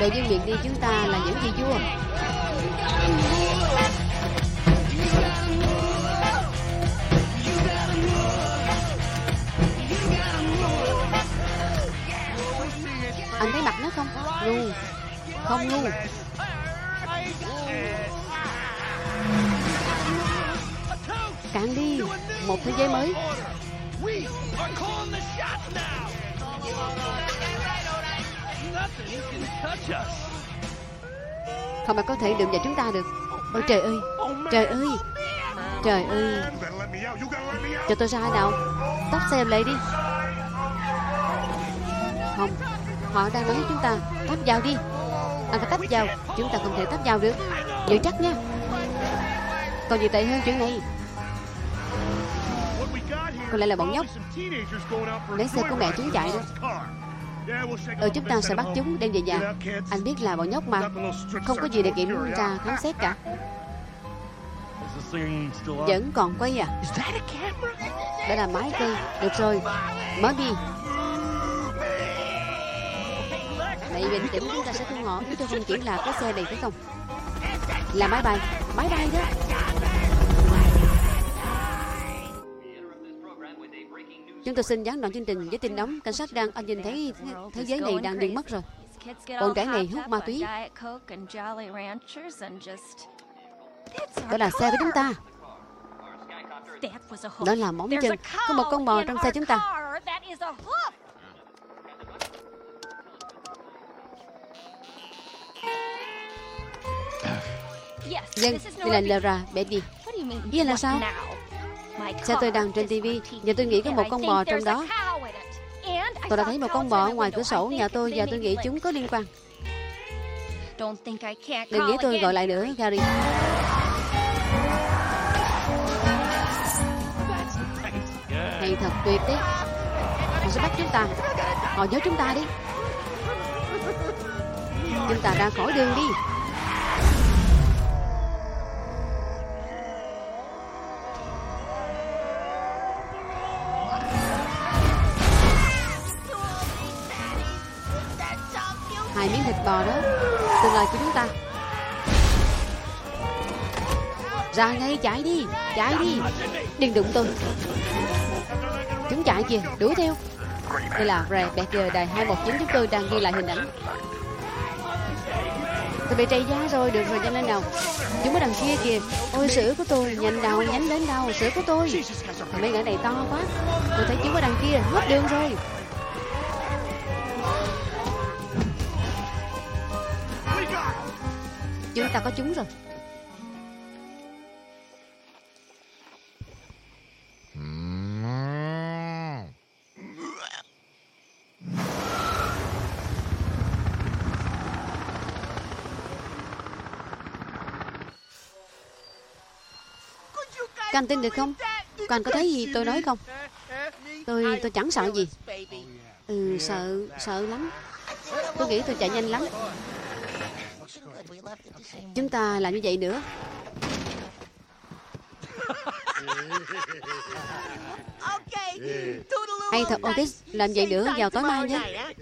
Đội viên miền đi chúng ta là những vị vua Ngu, Không ngu. Cạn đi, Một thế giới mới. Không ai có thể đụng vào chúng ta được. Ôi trời ơi Trời ơi Trời ơi. Cho tôi ra nào. Tắt xe lại đi. Không. Họ đang nói với chúng ta Tắp vào đi. Anh phải tắp vào Chúng ta không thể tắp vào được. Giữ chắc nha. Còn gì tệ hơn chuyện này? Có lẽ là bọn nhóc. Lấy xe của mẹ chúng chạy đó. Ừ chúng ta sẽ bắt chúng đem về nhà. Anh biết là bọn nhóc mà. Không có gì để kiểm tra khám xét cả. Vẫn còn quay à? Đó là máy quay. Được rồi. Mở đi Này bình tĩnh chúng ta sẽ thu ngỏ Chúng tôi không chỉ là có xe này phải không? Là máy bay Máy bay đó. Chúng tôi xin gián đoạn chương trình với tin nóng Cảnh sát đang anh nhìn thấy thế, thế giới này đang điên mất rồi. Bọn trẻ này hút ma túy. Đó là xe của chúng ta. Đó là móng chân Có một con bò trong xe chúng ta. Dân, đây là Laura, Betty Ý là sao? Xe tôi đang trên TV Và tôi nghĩ có một con bò trong đó. Tôi đã thấy một con bò ngoài cửa sổ nhà tôi Và tôi nghĩ chúng có liên quan. Đừng nghĩ tôi gọi lại nữa, Gary Hay thật tuyệt đấy. Họ sẽ bắt chúng ta. Họ nhớ chúng ta đi. Chúng ta ra khỏi đường đi Hai bò đó. Tương lai của chúng ta. Ra ngay, chạy đi Chạy đi. Đừng đụng tôi. Chúng chạy kìa, Đuổi theo. Đây là Ray Becker đài 219 chúng tôi đang ghi lại hình ảnh. Tôi bị trầy giá rồi, Được rồi, nhanh lên nào. Chúng ở đằng kia kìa. Ôi, sữa của tôi, Nhanh nào nhánh đến đâu, Sữa của tôi. Mấy gã này to quá. Tôi thấy chúng ở đằng kia, Hết đường rồi. Chúng ta có chúng rồi. Các anh tin được không? Các anh có thấy gì tôi nói không? Tôi tôi chẳng sợ gì. Ừ sợ sợ lắm. Tôi nghĩ tôi chạy nhanh lắm. Chúng ta làm như vậy nữa. Hay thật Otis Làm vậy nữa vào tối mai nhé.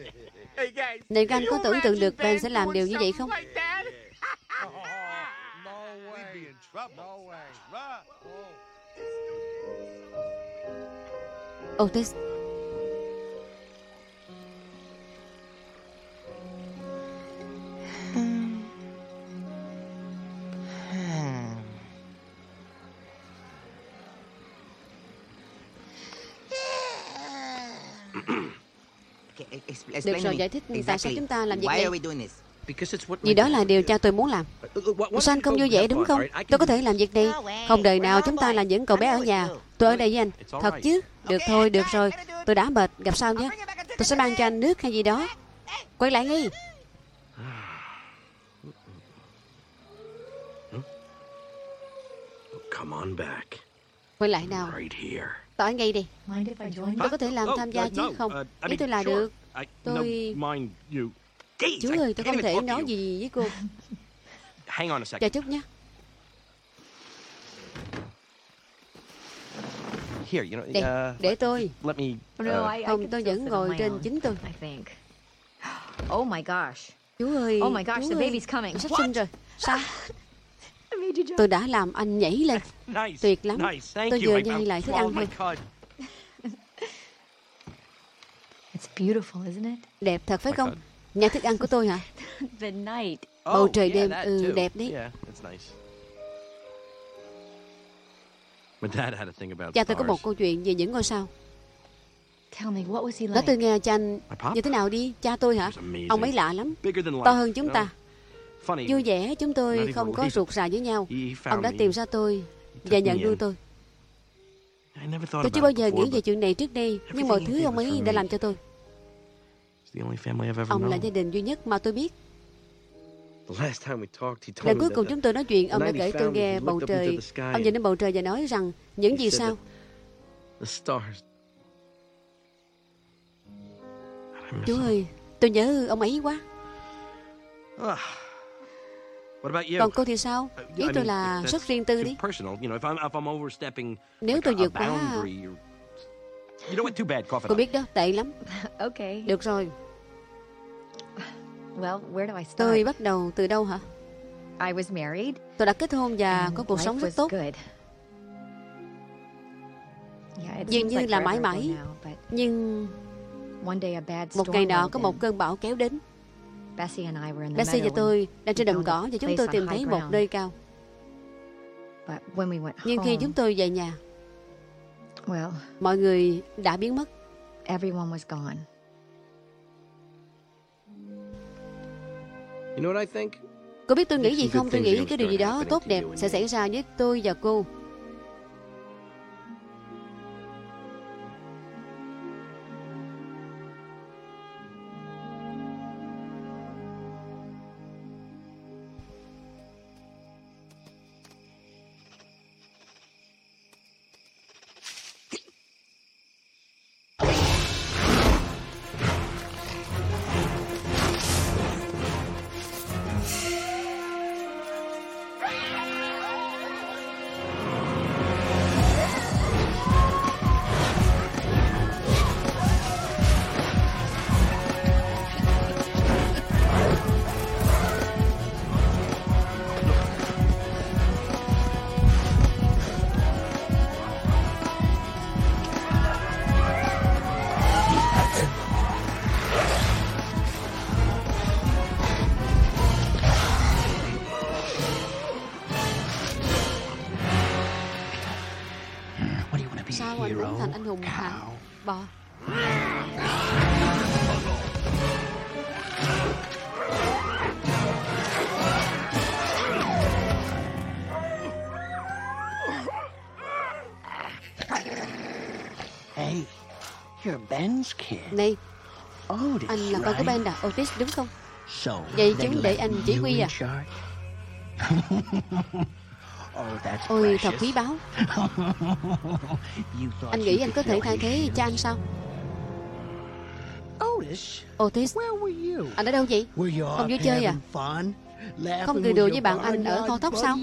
Nên các anh có tưởng tượng được Ben sẽ làm điều như vậy không. No way. Otis Được rồi giải thích tại sao chúng ta làm việc này. Because it's what Vì đó là điều cha tôi muốn làm. Sao anh không vui vẻ đúng không? Tôi có thể làm việc này Không đời nào chúng ta là những cậu bé ở nhà. Tôi ở đây với anh. Thật chứ? Được thôi được rồi. Tôi đã mệt. Gặp sau nhé? Tôi sẽ mang cho anh nước hay gì đó. Quay lại ngay. Come on back. Quay lại nào. Right here. Tỏi ngay đi. Mind if I join? Tôi có thể làm tham gia chứ không? Ý tôi là được Tôi Mind you. Chú ơi tôi không thể nói gì với cô Hang on a Chờ second. chút nhé Here, you know, Đây uh, Để tôi let me. No, uh, I, I Không tôi vẫn ngồi trên chính tôi I think. Oh my gosh. Chú ơi Oh my gosh, chú the ơi, baby's coming. Sắp sinh rồi Sao I made you jump. Tôi đã làm anh nhảy lên Nice. Tuyệt lắm. Nice. Thank Tôi you. vừa nhai lại thức oh ăn my thôi. It's beautiful, isn't it? Đẹp thật phải không. Nhà thức ăn của tôi hả The night. Bầu Oh, trời yeah, đêm, that ừ, too. đẹp đấy. Yeah, it's nice. My dad had a thing about Cha tôi có một câu chuyện về những ngôi sao Tell me, what was he Nói like? tôi nghe cho anh? Như thế nào đi Cha tôi hả He was amazing. Ông ấy lạ lắm Bigger than life, To hơn chúng ta Funny. Vui vẻ chúng tôi không có ruột rà với nhau Ông đã tìm ra tôi Và nhận nuôi tôi Tôi chưa bao giờ nghĩ về chuyện này trước đây Nhưng mọi thứ ông ấy đã làm cho tôi. Ông là gia đình duy nhất mà tôi biết. Lần cuối cùng the- chúng tôi nói chuyện Ông đã kể tôi nghe he bầu trời Ông nhìn lên bầu trời và nói rằng Những said sao? Chú ơi Tôi nhớ ông ấy quá Còn cô thì sao Uh, Ý I tôi mean, là rất riêng tư đi personal, you know, if I'm if I'm overstepping Nếu tôi vượt quá boundary, or- you know what? Too bad. Cough it Cô biết đó tệ lắm Okay. Được rồi Well, where do I start? Tôi bắt đầu từ đâu hả I was married. Tôi đã kết hôn và có cuộc sống life rất was tốt good. Yeah, it Dường như like là mãi mãi. now, but Nhưng one day a bad một storm ngày nọ có một cơn bão kéo đến Bessie and I were in the Bessie và tôi đang trên đồng cỏ và chúng tôi tìm thấy một nơi cao. But when we went Nhưng khi chúng tôi về nhà well, Mọi người đã biến mất. everyone was gone. You know what I think? Cô biết tôi nghĩ gì không? Tôi nghĩ cái điều gì đó tốt đẹp sẽ xảy ra với tôi và cô hùng hả? Bò. Hey, you're Ben's kid. Này, Otis, anh là con của? Ben à? Otis đúng không? So, Vậy chúng để anh chỉ huy à? oh, Ôi, thật quý báu. Anh nghĩ anh có thể thay thế cho anh sao? Otis, anh ở đâu vậy? Không vui chơi à? Không cười đùa với bạn anh ở kho thóc sao?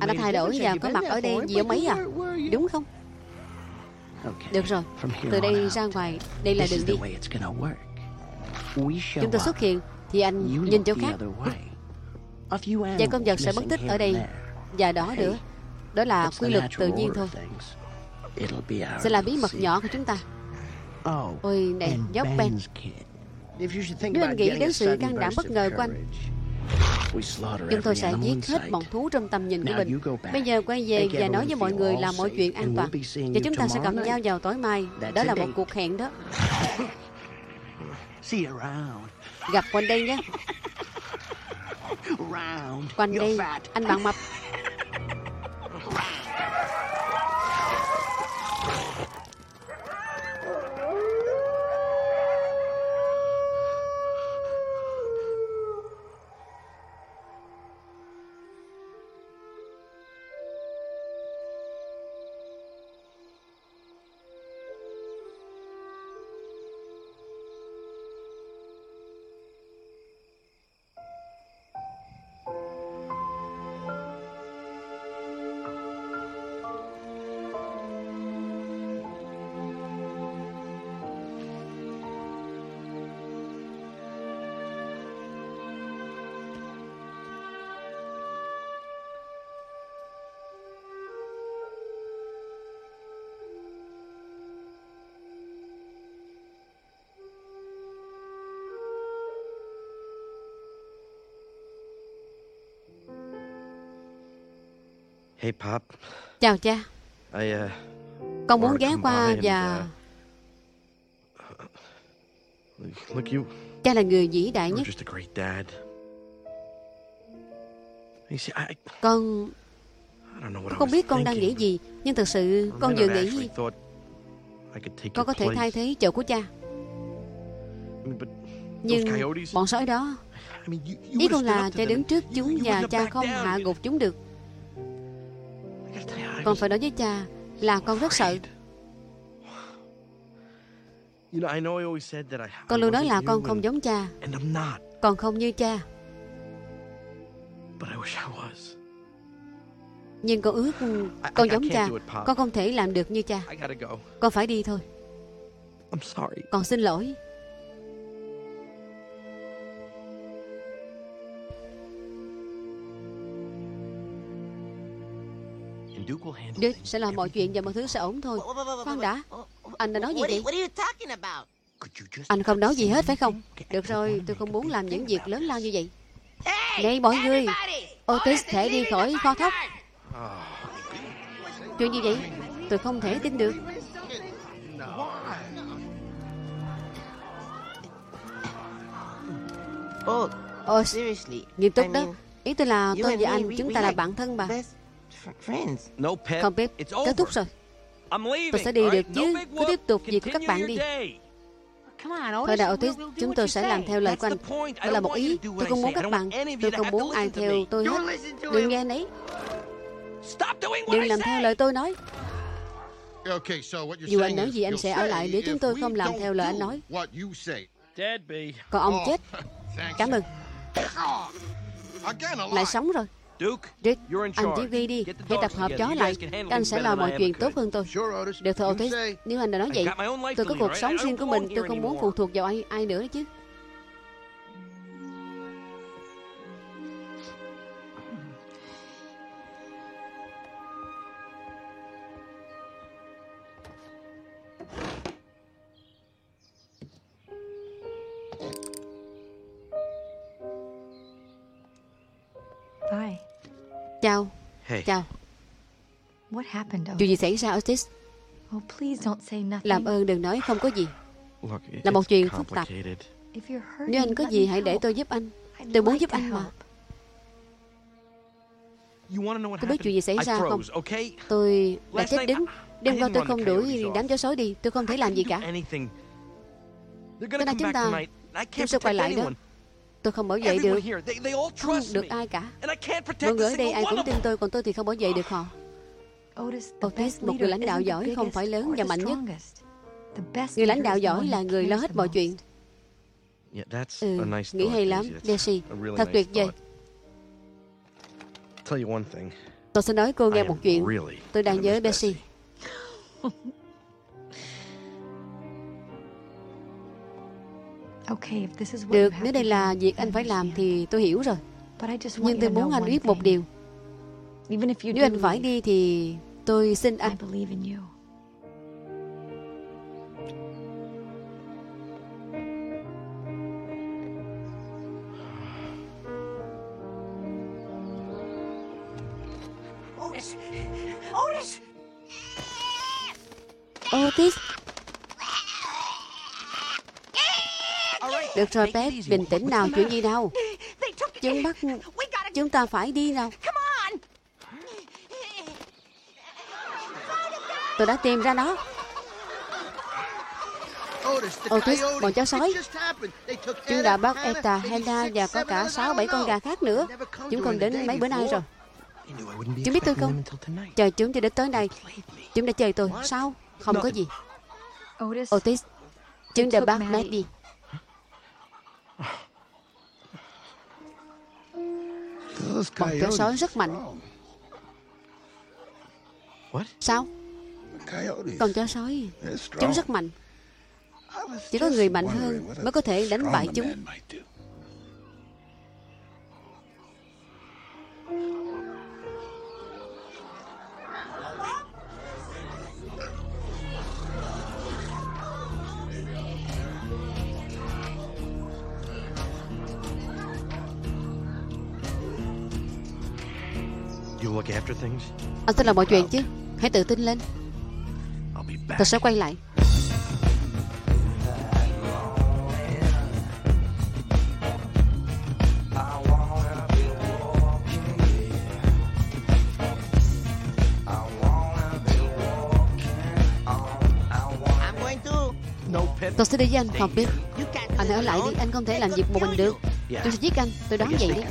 Anh đã thay đổi và có mặt ở đây but ông ấy à? Đúng không? Được rồi, từ đây ra ngoài, đây là đường đi. Chúng tôi xuất hiện, thì anh nhìn chỗ khác. Vài con vật sẽ mất tích ở đây. Và đó nữa. Đó là quy luật tự nhiên thôi. Sẽ là bí mật nhỏ của chúng ta. Oh, Ôi này, dốc Ben. Nếu anh nghĩ đến sự can đảm bất ngờ của anh, chúng tôi sẽ giết hết mọi thú trong tầm nhìn của mình. Bây giờ quay về và nói với mọi người là mọi chuyện an toàn. Và chúng ta sẽ gặp nhau vào tối mai. Đó là một cuộc hẹn đó. Gặp quanh đây nhé. Quanh đây, anh bạn mập. Hey, Pop. Chào cha. I, uh, Con muốn ghé qua và... uh, look, you, Cha là người vĩ đại nhất. just a great dad. You see, I, Con không biết con đang nghĩ gì. Nhưng thực sự con vừa nghĩ con có thể thay thế chỗ của cha. Nhưng bọn sói đó Ý con là cha đứng trước chúng và cha không hạ gục chúng được. Con phải nói với cha là con rất sợ. Con luôn nói là con không giống cha. Con không như cha. Nhưng con ước con giống cha. Con không thể làm được như cha. Con phải đi thôi. Con xin lỗi. Đức sẽ làm mọi chuyện và mọi thứ sẽ ổn thôi. Khoan đã. Anh đã nói gì vậy? Anh không nói gì hết phải không? Được rồi, tôi không muốn làm những việc lớn lao như vậy. Này mọi người, Otis thể đi khỏi kho thóc. Chuyện gì vậy? Tôi không thể tin được. Oh, Ồ, seriously. nghiêm túc I đó. Ý tôi là tôi và anh, chúng ta là bạn thân mà. Không It's kết thúc rồi. I'm leaving. Tôi sẽ đi được chứ. Cứ tiếp tục việc của các bạn đi. day. Come on, Thôi đã We'll- Otis, we'll do chúng what tôi sẽ say. làm theo lời của anh. Đó là một ý. Tôi không muốn các bạn. Tôi không muốn ai theo me. tôi hết. Đừng nghe anh ấy. Đừng làm theo lời tôi nói. Dù anh nói gì anh sẽ ở lại nếu chúng tôi không làm theo lời anh nói. Còn ông Oh, chết. Cảm ơn. Lại sống rồi. Duke, anh chỉ huy đi. Hãy tập hợp chó lại. anh sẽ than mọi chuyện tốt hơn tôi. Được thôi Otis. Nếu anh đã nói vậy, tôi có cuộc sống riêng của mình. Tôi không muốn phụ thuộc vào ai ai nữa chứ. Chào. Chuyện gì xảy ra Otis? Oh, please don't say nothing. Làm ơn đừng nói không có gì. Là một chuyện phức tạp. Nếu anh có gì hãy để tôi giúp anh. Tôi muốn giúp to anh mà. help. You want to know what Có biết chuyện gì xảy ra không? Tôi đã chết đứng. Đêm qua tôi want không đuổi đám chó sói đi. Tôi không thể làm gì cả. này come chúng ta Chúng sẽ quay lại đó. Tôi không bảo vệ được. Không được ai cả. Mọi người ở đây ai cũng tin tôi Còn tôi thì không bảo vệ được họ. Otis, một người lãnh đạo giỏi không phải lớn và mạnh nhất. Người lãnh đạo giỏi là người lo hết mọi chuyện. Ừ, nghĩ hay lắm, really Thật tuyệt vời. Tôi sẽ nói cô nghe một chuyện. Tôi đang nhớ Bessie Được, you have nếu to đây là do, việc I anh phải làm thì tôi hiểu rồi. But I just want Nhưng tôi to muốn anh biết một điều. Even if you Nếu anh phải đi thì tôi xin I anh. believe in you. Otis! Otis! Otis All right, Được rồi easy. Bình tĩnh nào Chuyện gì đâu. Chúng bắt Chúng ta phải đi nào! Tôi đã tìm ra nó Otis, bọn chó sói. Chúng đã bắt Eta, six, và có cả others. I 6 don't 7 con gà khác nữa Chúng the đến mấy bữa nay rồi Chúng biết tôi không? Chờ chúng cho đến tối nay. Chúng đã chơi tôi Sao Không có gì Otis, Chúng đã bắt Maddie. Maddie Bọn chó sói rất mạnh? Sao. Con chó sói Chúng rất mạnh Chỉ có người mạnh hơn mới có thể đánh bại chúng. Anh sẽ làm mọi chuyện chứ. Hãy tự tin lên. I'll be back. Tôi sẽ quay lại. I'm going to. No pit. Tôi sẽ đi với anh Không biết. You can't Anh do ở lại đi. Anh không thể làm việc một mình được. Tôi sẽ giết anh. Tôi đoán vậy đi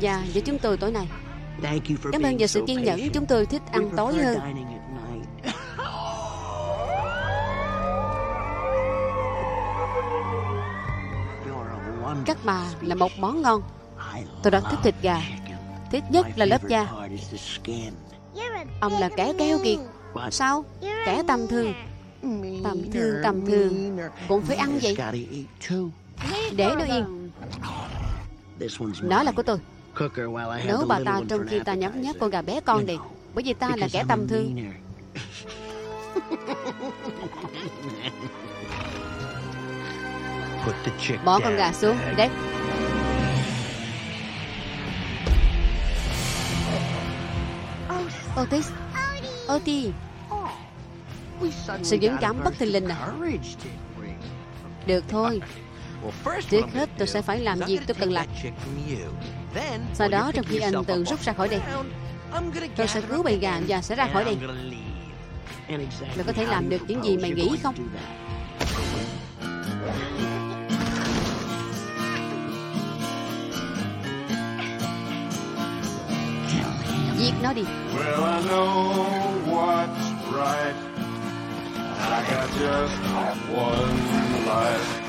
tham gia với chúng tôi tối nay. Cảm ơn về sự kiên nhẫn. Chúng tôi thích ăn tối hơn. Các bà là một món ngon. Tôi rất thích thịt gà. Thích nhất là lớp da. Ông là kẻ keo kiệt. Sao? Kẻ tầm thường. Tầm thường tầm thường. Cũng phải ăn vậy. Để nó yên. Nó là của tôi Nấu bà ta trong khi ta nhấm nháp con gà bé con đi Bởi vì ta là kẻ the chick Bỏ con gà xuống. Dad Otis Otis Sự dũng cảm bất thình lình à? Được thôi. Trước hết tôi sẽ phải làm việc tôi cần làm Sau đó trong khi anh tự rút ra khỏi đây ground, I'm gonna Tôi sẽ cứu bầy gà và sẽ ra khỏi đây. Là có thể làm được những gì mày nghĩ không? Giết nó đi. Well, I know what's right. I I got just one life.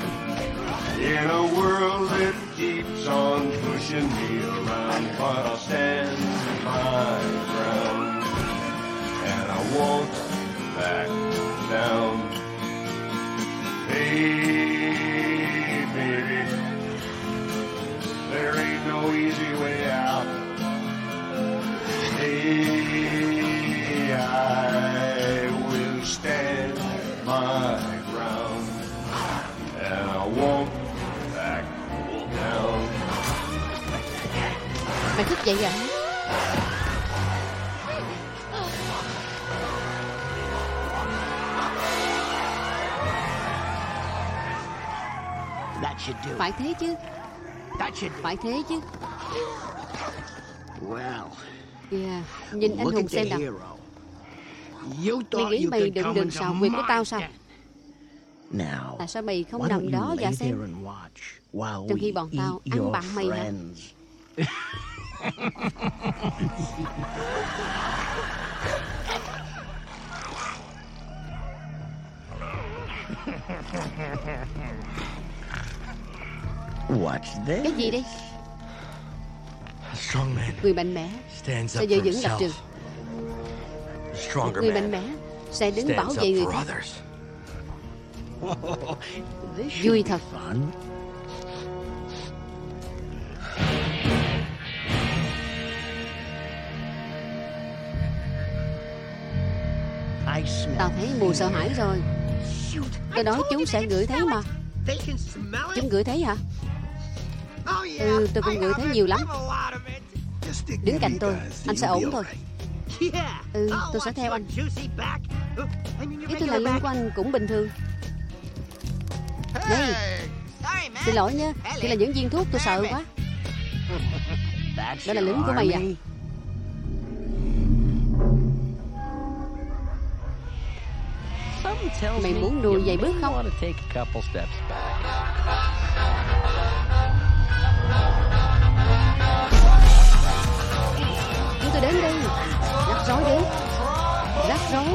In a world that keeps on pushing me around, but I'll stand my ground and I won't back down. Hey, baby, there ain't no easy way out. Hey, I Mày thức dậy à it. Phải thế chứ. Phải thế chứ. Kìa Nhìn anh hùng xem nào Mày nghĩ mày đựng đựng into xào quyệt của tao sao? Tại sao mày không nằm đó và xem? Trong khi bọn tao ăn bạn mày hả? Cái gì đi A strong man. Người mạnh mẽ. Sẽ giữ vững lập trường stronger Người mạnh mẽ sẽ đứng bảo vệ người khác. Vui thật Tao thấy mùi sợ hãi rồi Tôi nói chúng sẽ ngửi thấy mà Chúng ngửi thấy hả Ừ tôi cũng ngửi thấy nhiều lắm Đứng cạnh tôi. Anh sẽ ổn thôi Ừ, tôi sẽ theo anh. Juicy Ý tôi là lưng của anh cũng bình thường Này Xin lỗi nha Chỉ là những viên thuốc tôi sợ quá Đó là lính của mày à? Mày muốn lùi vài bước không? Chúng tôi đến đây. Rắc rối đến. Rắc rối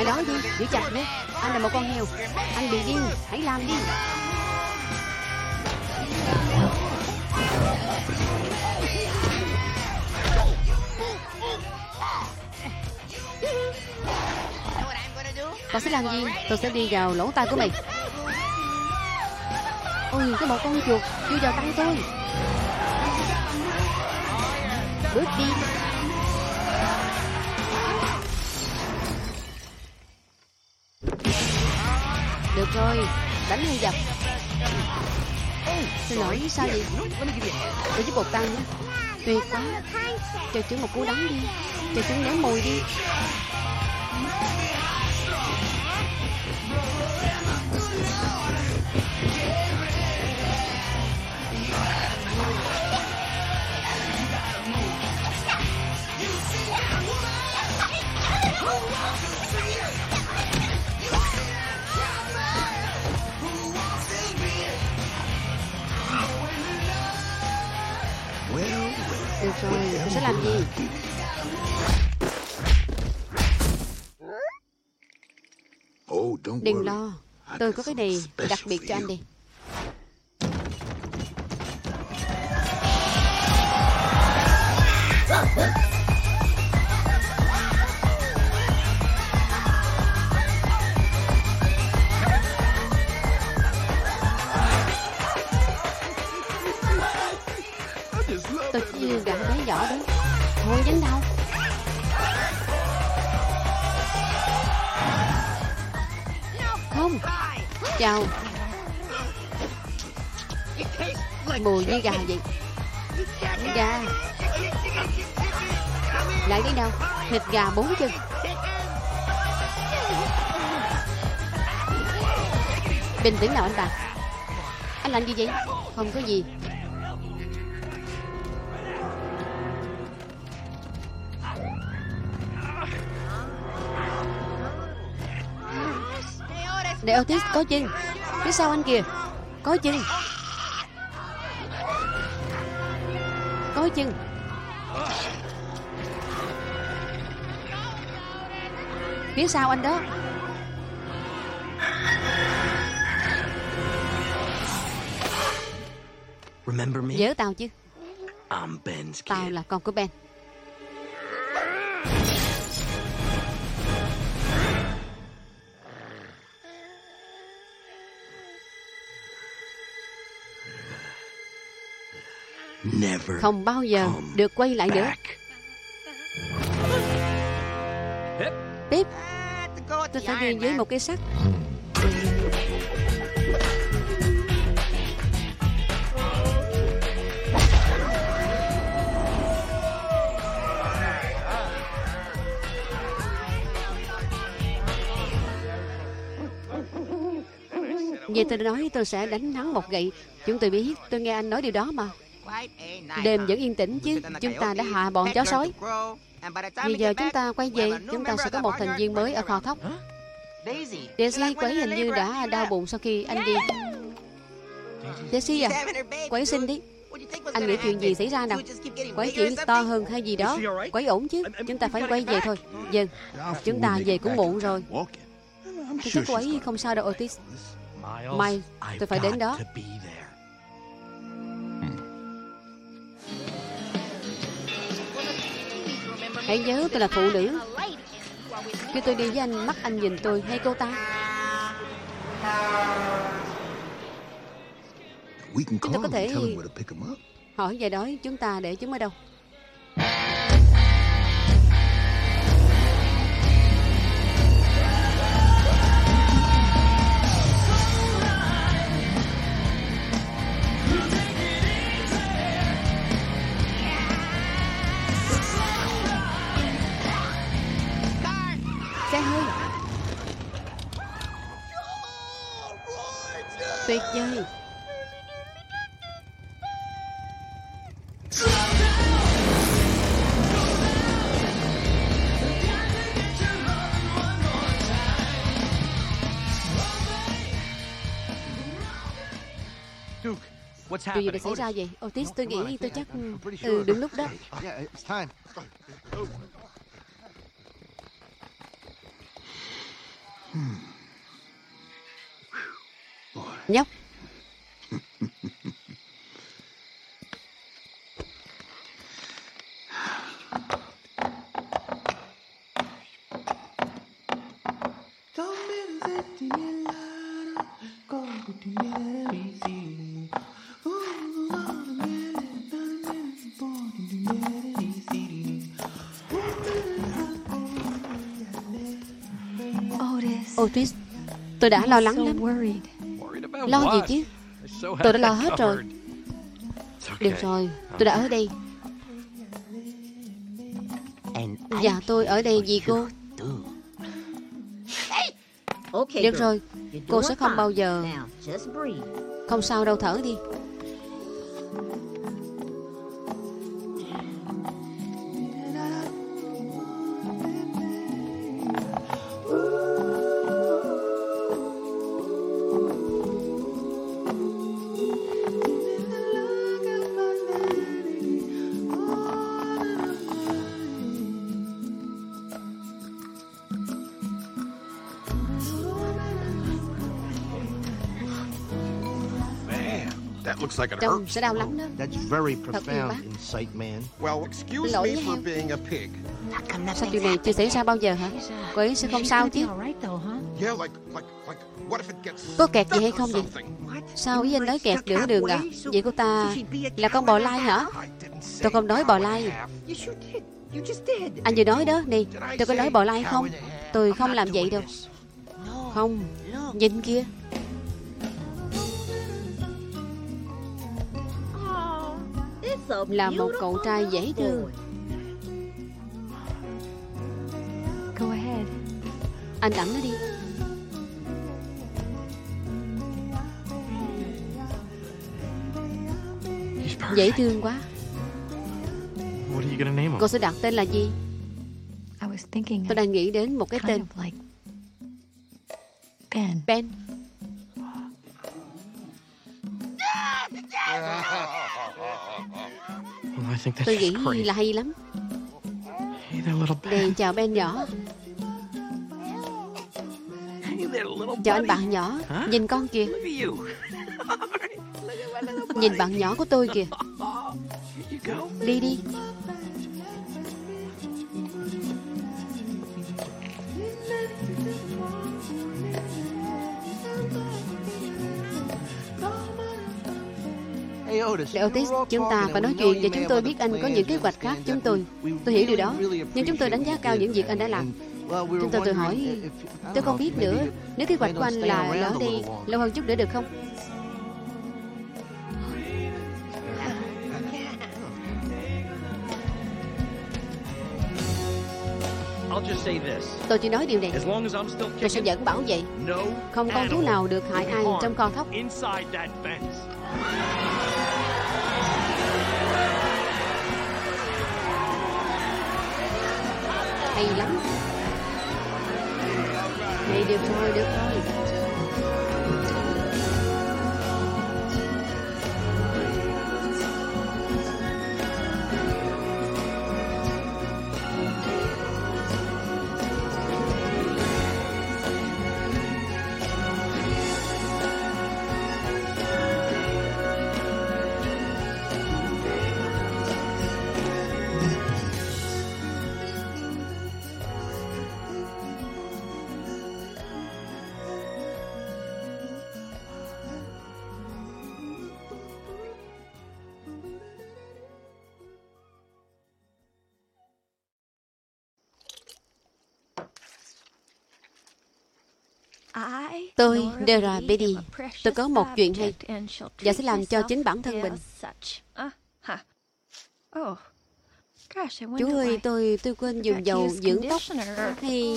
Hãy nói đi Giữ chặt đấy Anh là một con heo. Anh bị điên Hãy làm đi. Tôi sẽ làm gì? Tôi sẽ đi vào lỗ tai của mày. Ôi, có một con chuột chưa vào tay tôi. Bước đi. Được rồi, đánh hay dập? Xin lỗi, sao vậy? Để giúp bột tăng Tuyệt quá. Cho chúng một cú đắng đi. Cho chúng nếm mùi đi rồi, tôi sẽ làm gì? Oh, Đừng lo. Tôi có cái này đặc biệt cho anh đây Tôi chỉ gặn bé nhỏ đấy Thôi đánh đâu? Không. Chào. Mùi như gà vậy. Gà. Lại đi đâu Thịt gà bốn chân Bình tĩnh nào anh bà. Anh làm gì vậy? Không có gì. Để Otis có chân. Phía sau anh kìa. Có chân. Có chân. Phía sau anh đó. Remember me? Nhớ tao chứ. Tao là con của Ben Không bao giờ được quay lại nữa. Pip Tôi phải đi với một cây sắt. Vậy tôi đã nói tôi sẽ đánh hắn một gậy. Chúng tôi biết Tôi nghe anh nói điều đó mà Đêm vẫn yên tĩnh chứ, Chúng ta đã hạ bọn chó sói. Bây giờ chúng ta quay về, Chúng ta sẽ có một thành viên mới ở kho thóc. Daisy quấy hình như đã đau bụng sau khi anh đi. Daisy à Quấy xin đi. Anh nghĩ chuyện gì xảy ra nào? Quấy chuyện to hơn hay gì đó? Quấy ổn chứ, Chúng ta phải quay về thôi. Dần Chúng ta về cũng muộn rồi. Tôi chắc quấy không sao đâu, Otis. May, tôi phải đến đó. Hãy nhớ tôi là phụ nữ. Khi tôi đi với anh Mắt anh nhìn tôi hay cô ta. Chúng ta có thể hỏi về đó chúng ta để chúng ở đâu Tuyệt vời Điều gì đã xảy ra vậy? Otis, tôi nghĩ tôi chắc ừ, đúng lúc đó. It's time. Nhóc, Otis. Otis, tôi đã lo lắng lắm. Lo gì chứ? Tôi đã lo hết rồi. Được rồi, tôi đã ở đây. Dạ, tôi ở đây vì cô. Được rồi, cô sẽ không bao giờ... Không sao đâu, thở đi. Hurts. sẽ đau lắm đó. That's very Thật nhiều quá. profound insight, man. Well, excuse Lỗi me với for em. being a pig. Sao chuyện này chưa xảy ra bao giờ hả? Cô ấy sẽ không sao chứ? Yeah, like, like, like, what if it gets Có kẹt gì hay không vậy? something? Sao ý anh nói kẹt giữa đường à? Vậy cô ta là con bò lai hả? Tôi không nói bò lai. Anh vừa nói đó, nè, tôi có nói bò lai không? Tôi không làm vậy đâu. Không, nhìn kia. là một cậu trai dễ thương. Anh tặng nó đi. Dễ thương quá. Cô sẽ đặt tên là gì? Tôi đang nghĩ đến một cái tên. Ben. Ben. Tôi nghĩ là hay lắm. Nè chào Ben nhỏ. Chào anh bạn nhỏ. Nhìn con kìa. Nhìn bạn nhỏ của tôi kìa. Đi đi. Otis, chúng ta phải nói chuyện để chúng tôi biết anh có những kế hoạch khác chúng tôi. Tôi hiểu điều đó, nhưng chúng tôi đánh giá cao những việc anh đã làm. Chúng tôi tự hỏi, tôi không biết nữa, nếu kế hoạch của anh là lỡ đi lâu hơn chút nữa được không? Tôi chỉ nói điều này Tôi sẽ vẫn bảo vậy Không con thú nào được hại ai trong con thóc hay lắm. Vậy được rồi được rồi Tôi, Dera Biddy, tôi có một chuyện hay. và dạ sẽ làm cho chính bản thân mình. Chú ơi, tôi tôi quên dùng dầu dưỡng tóc. hay...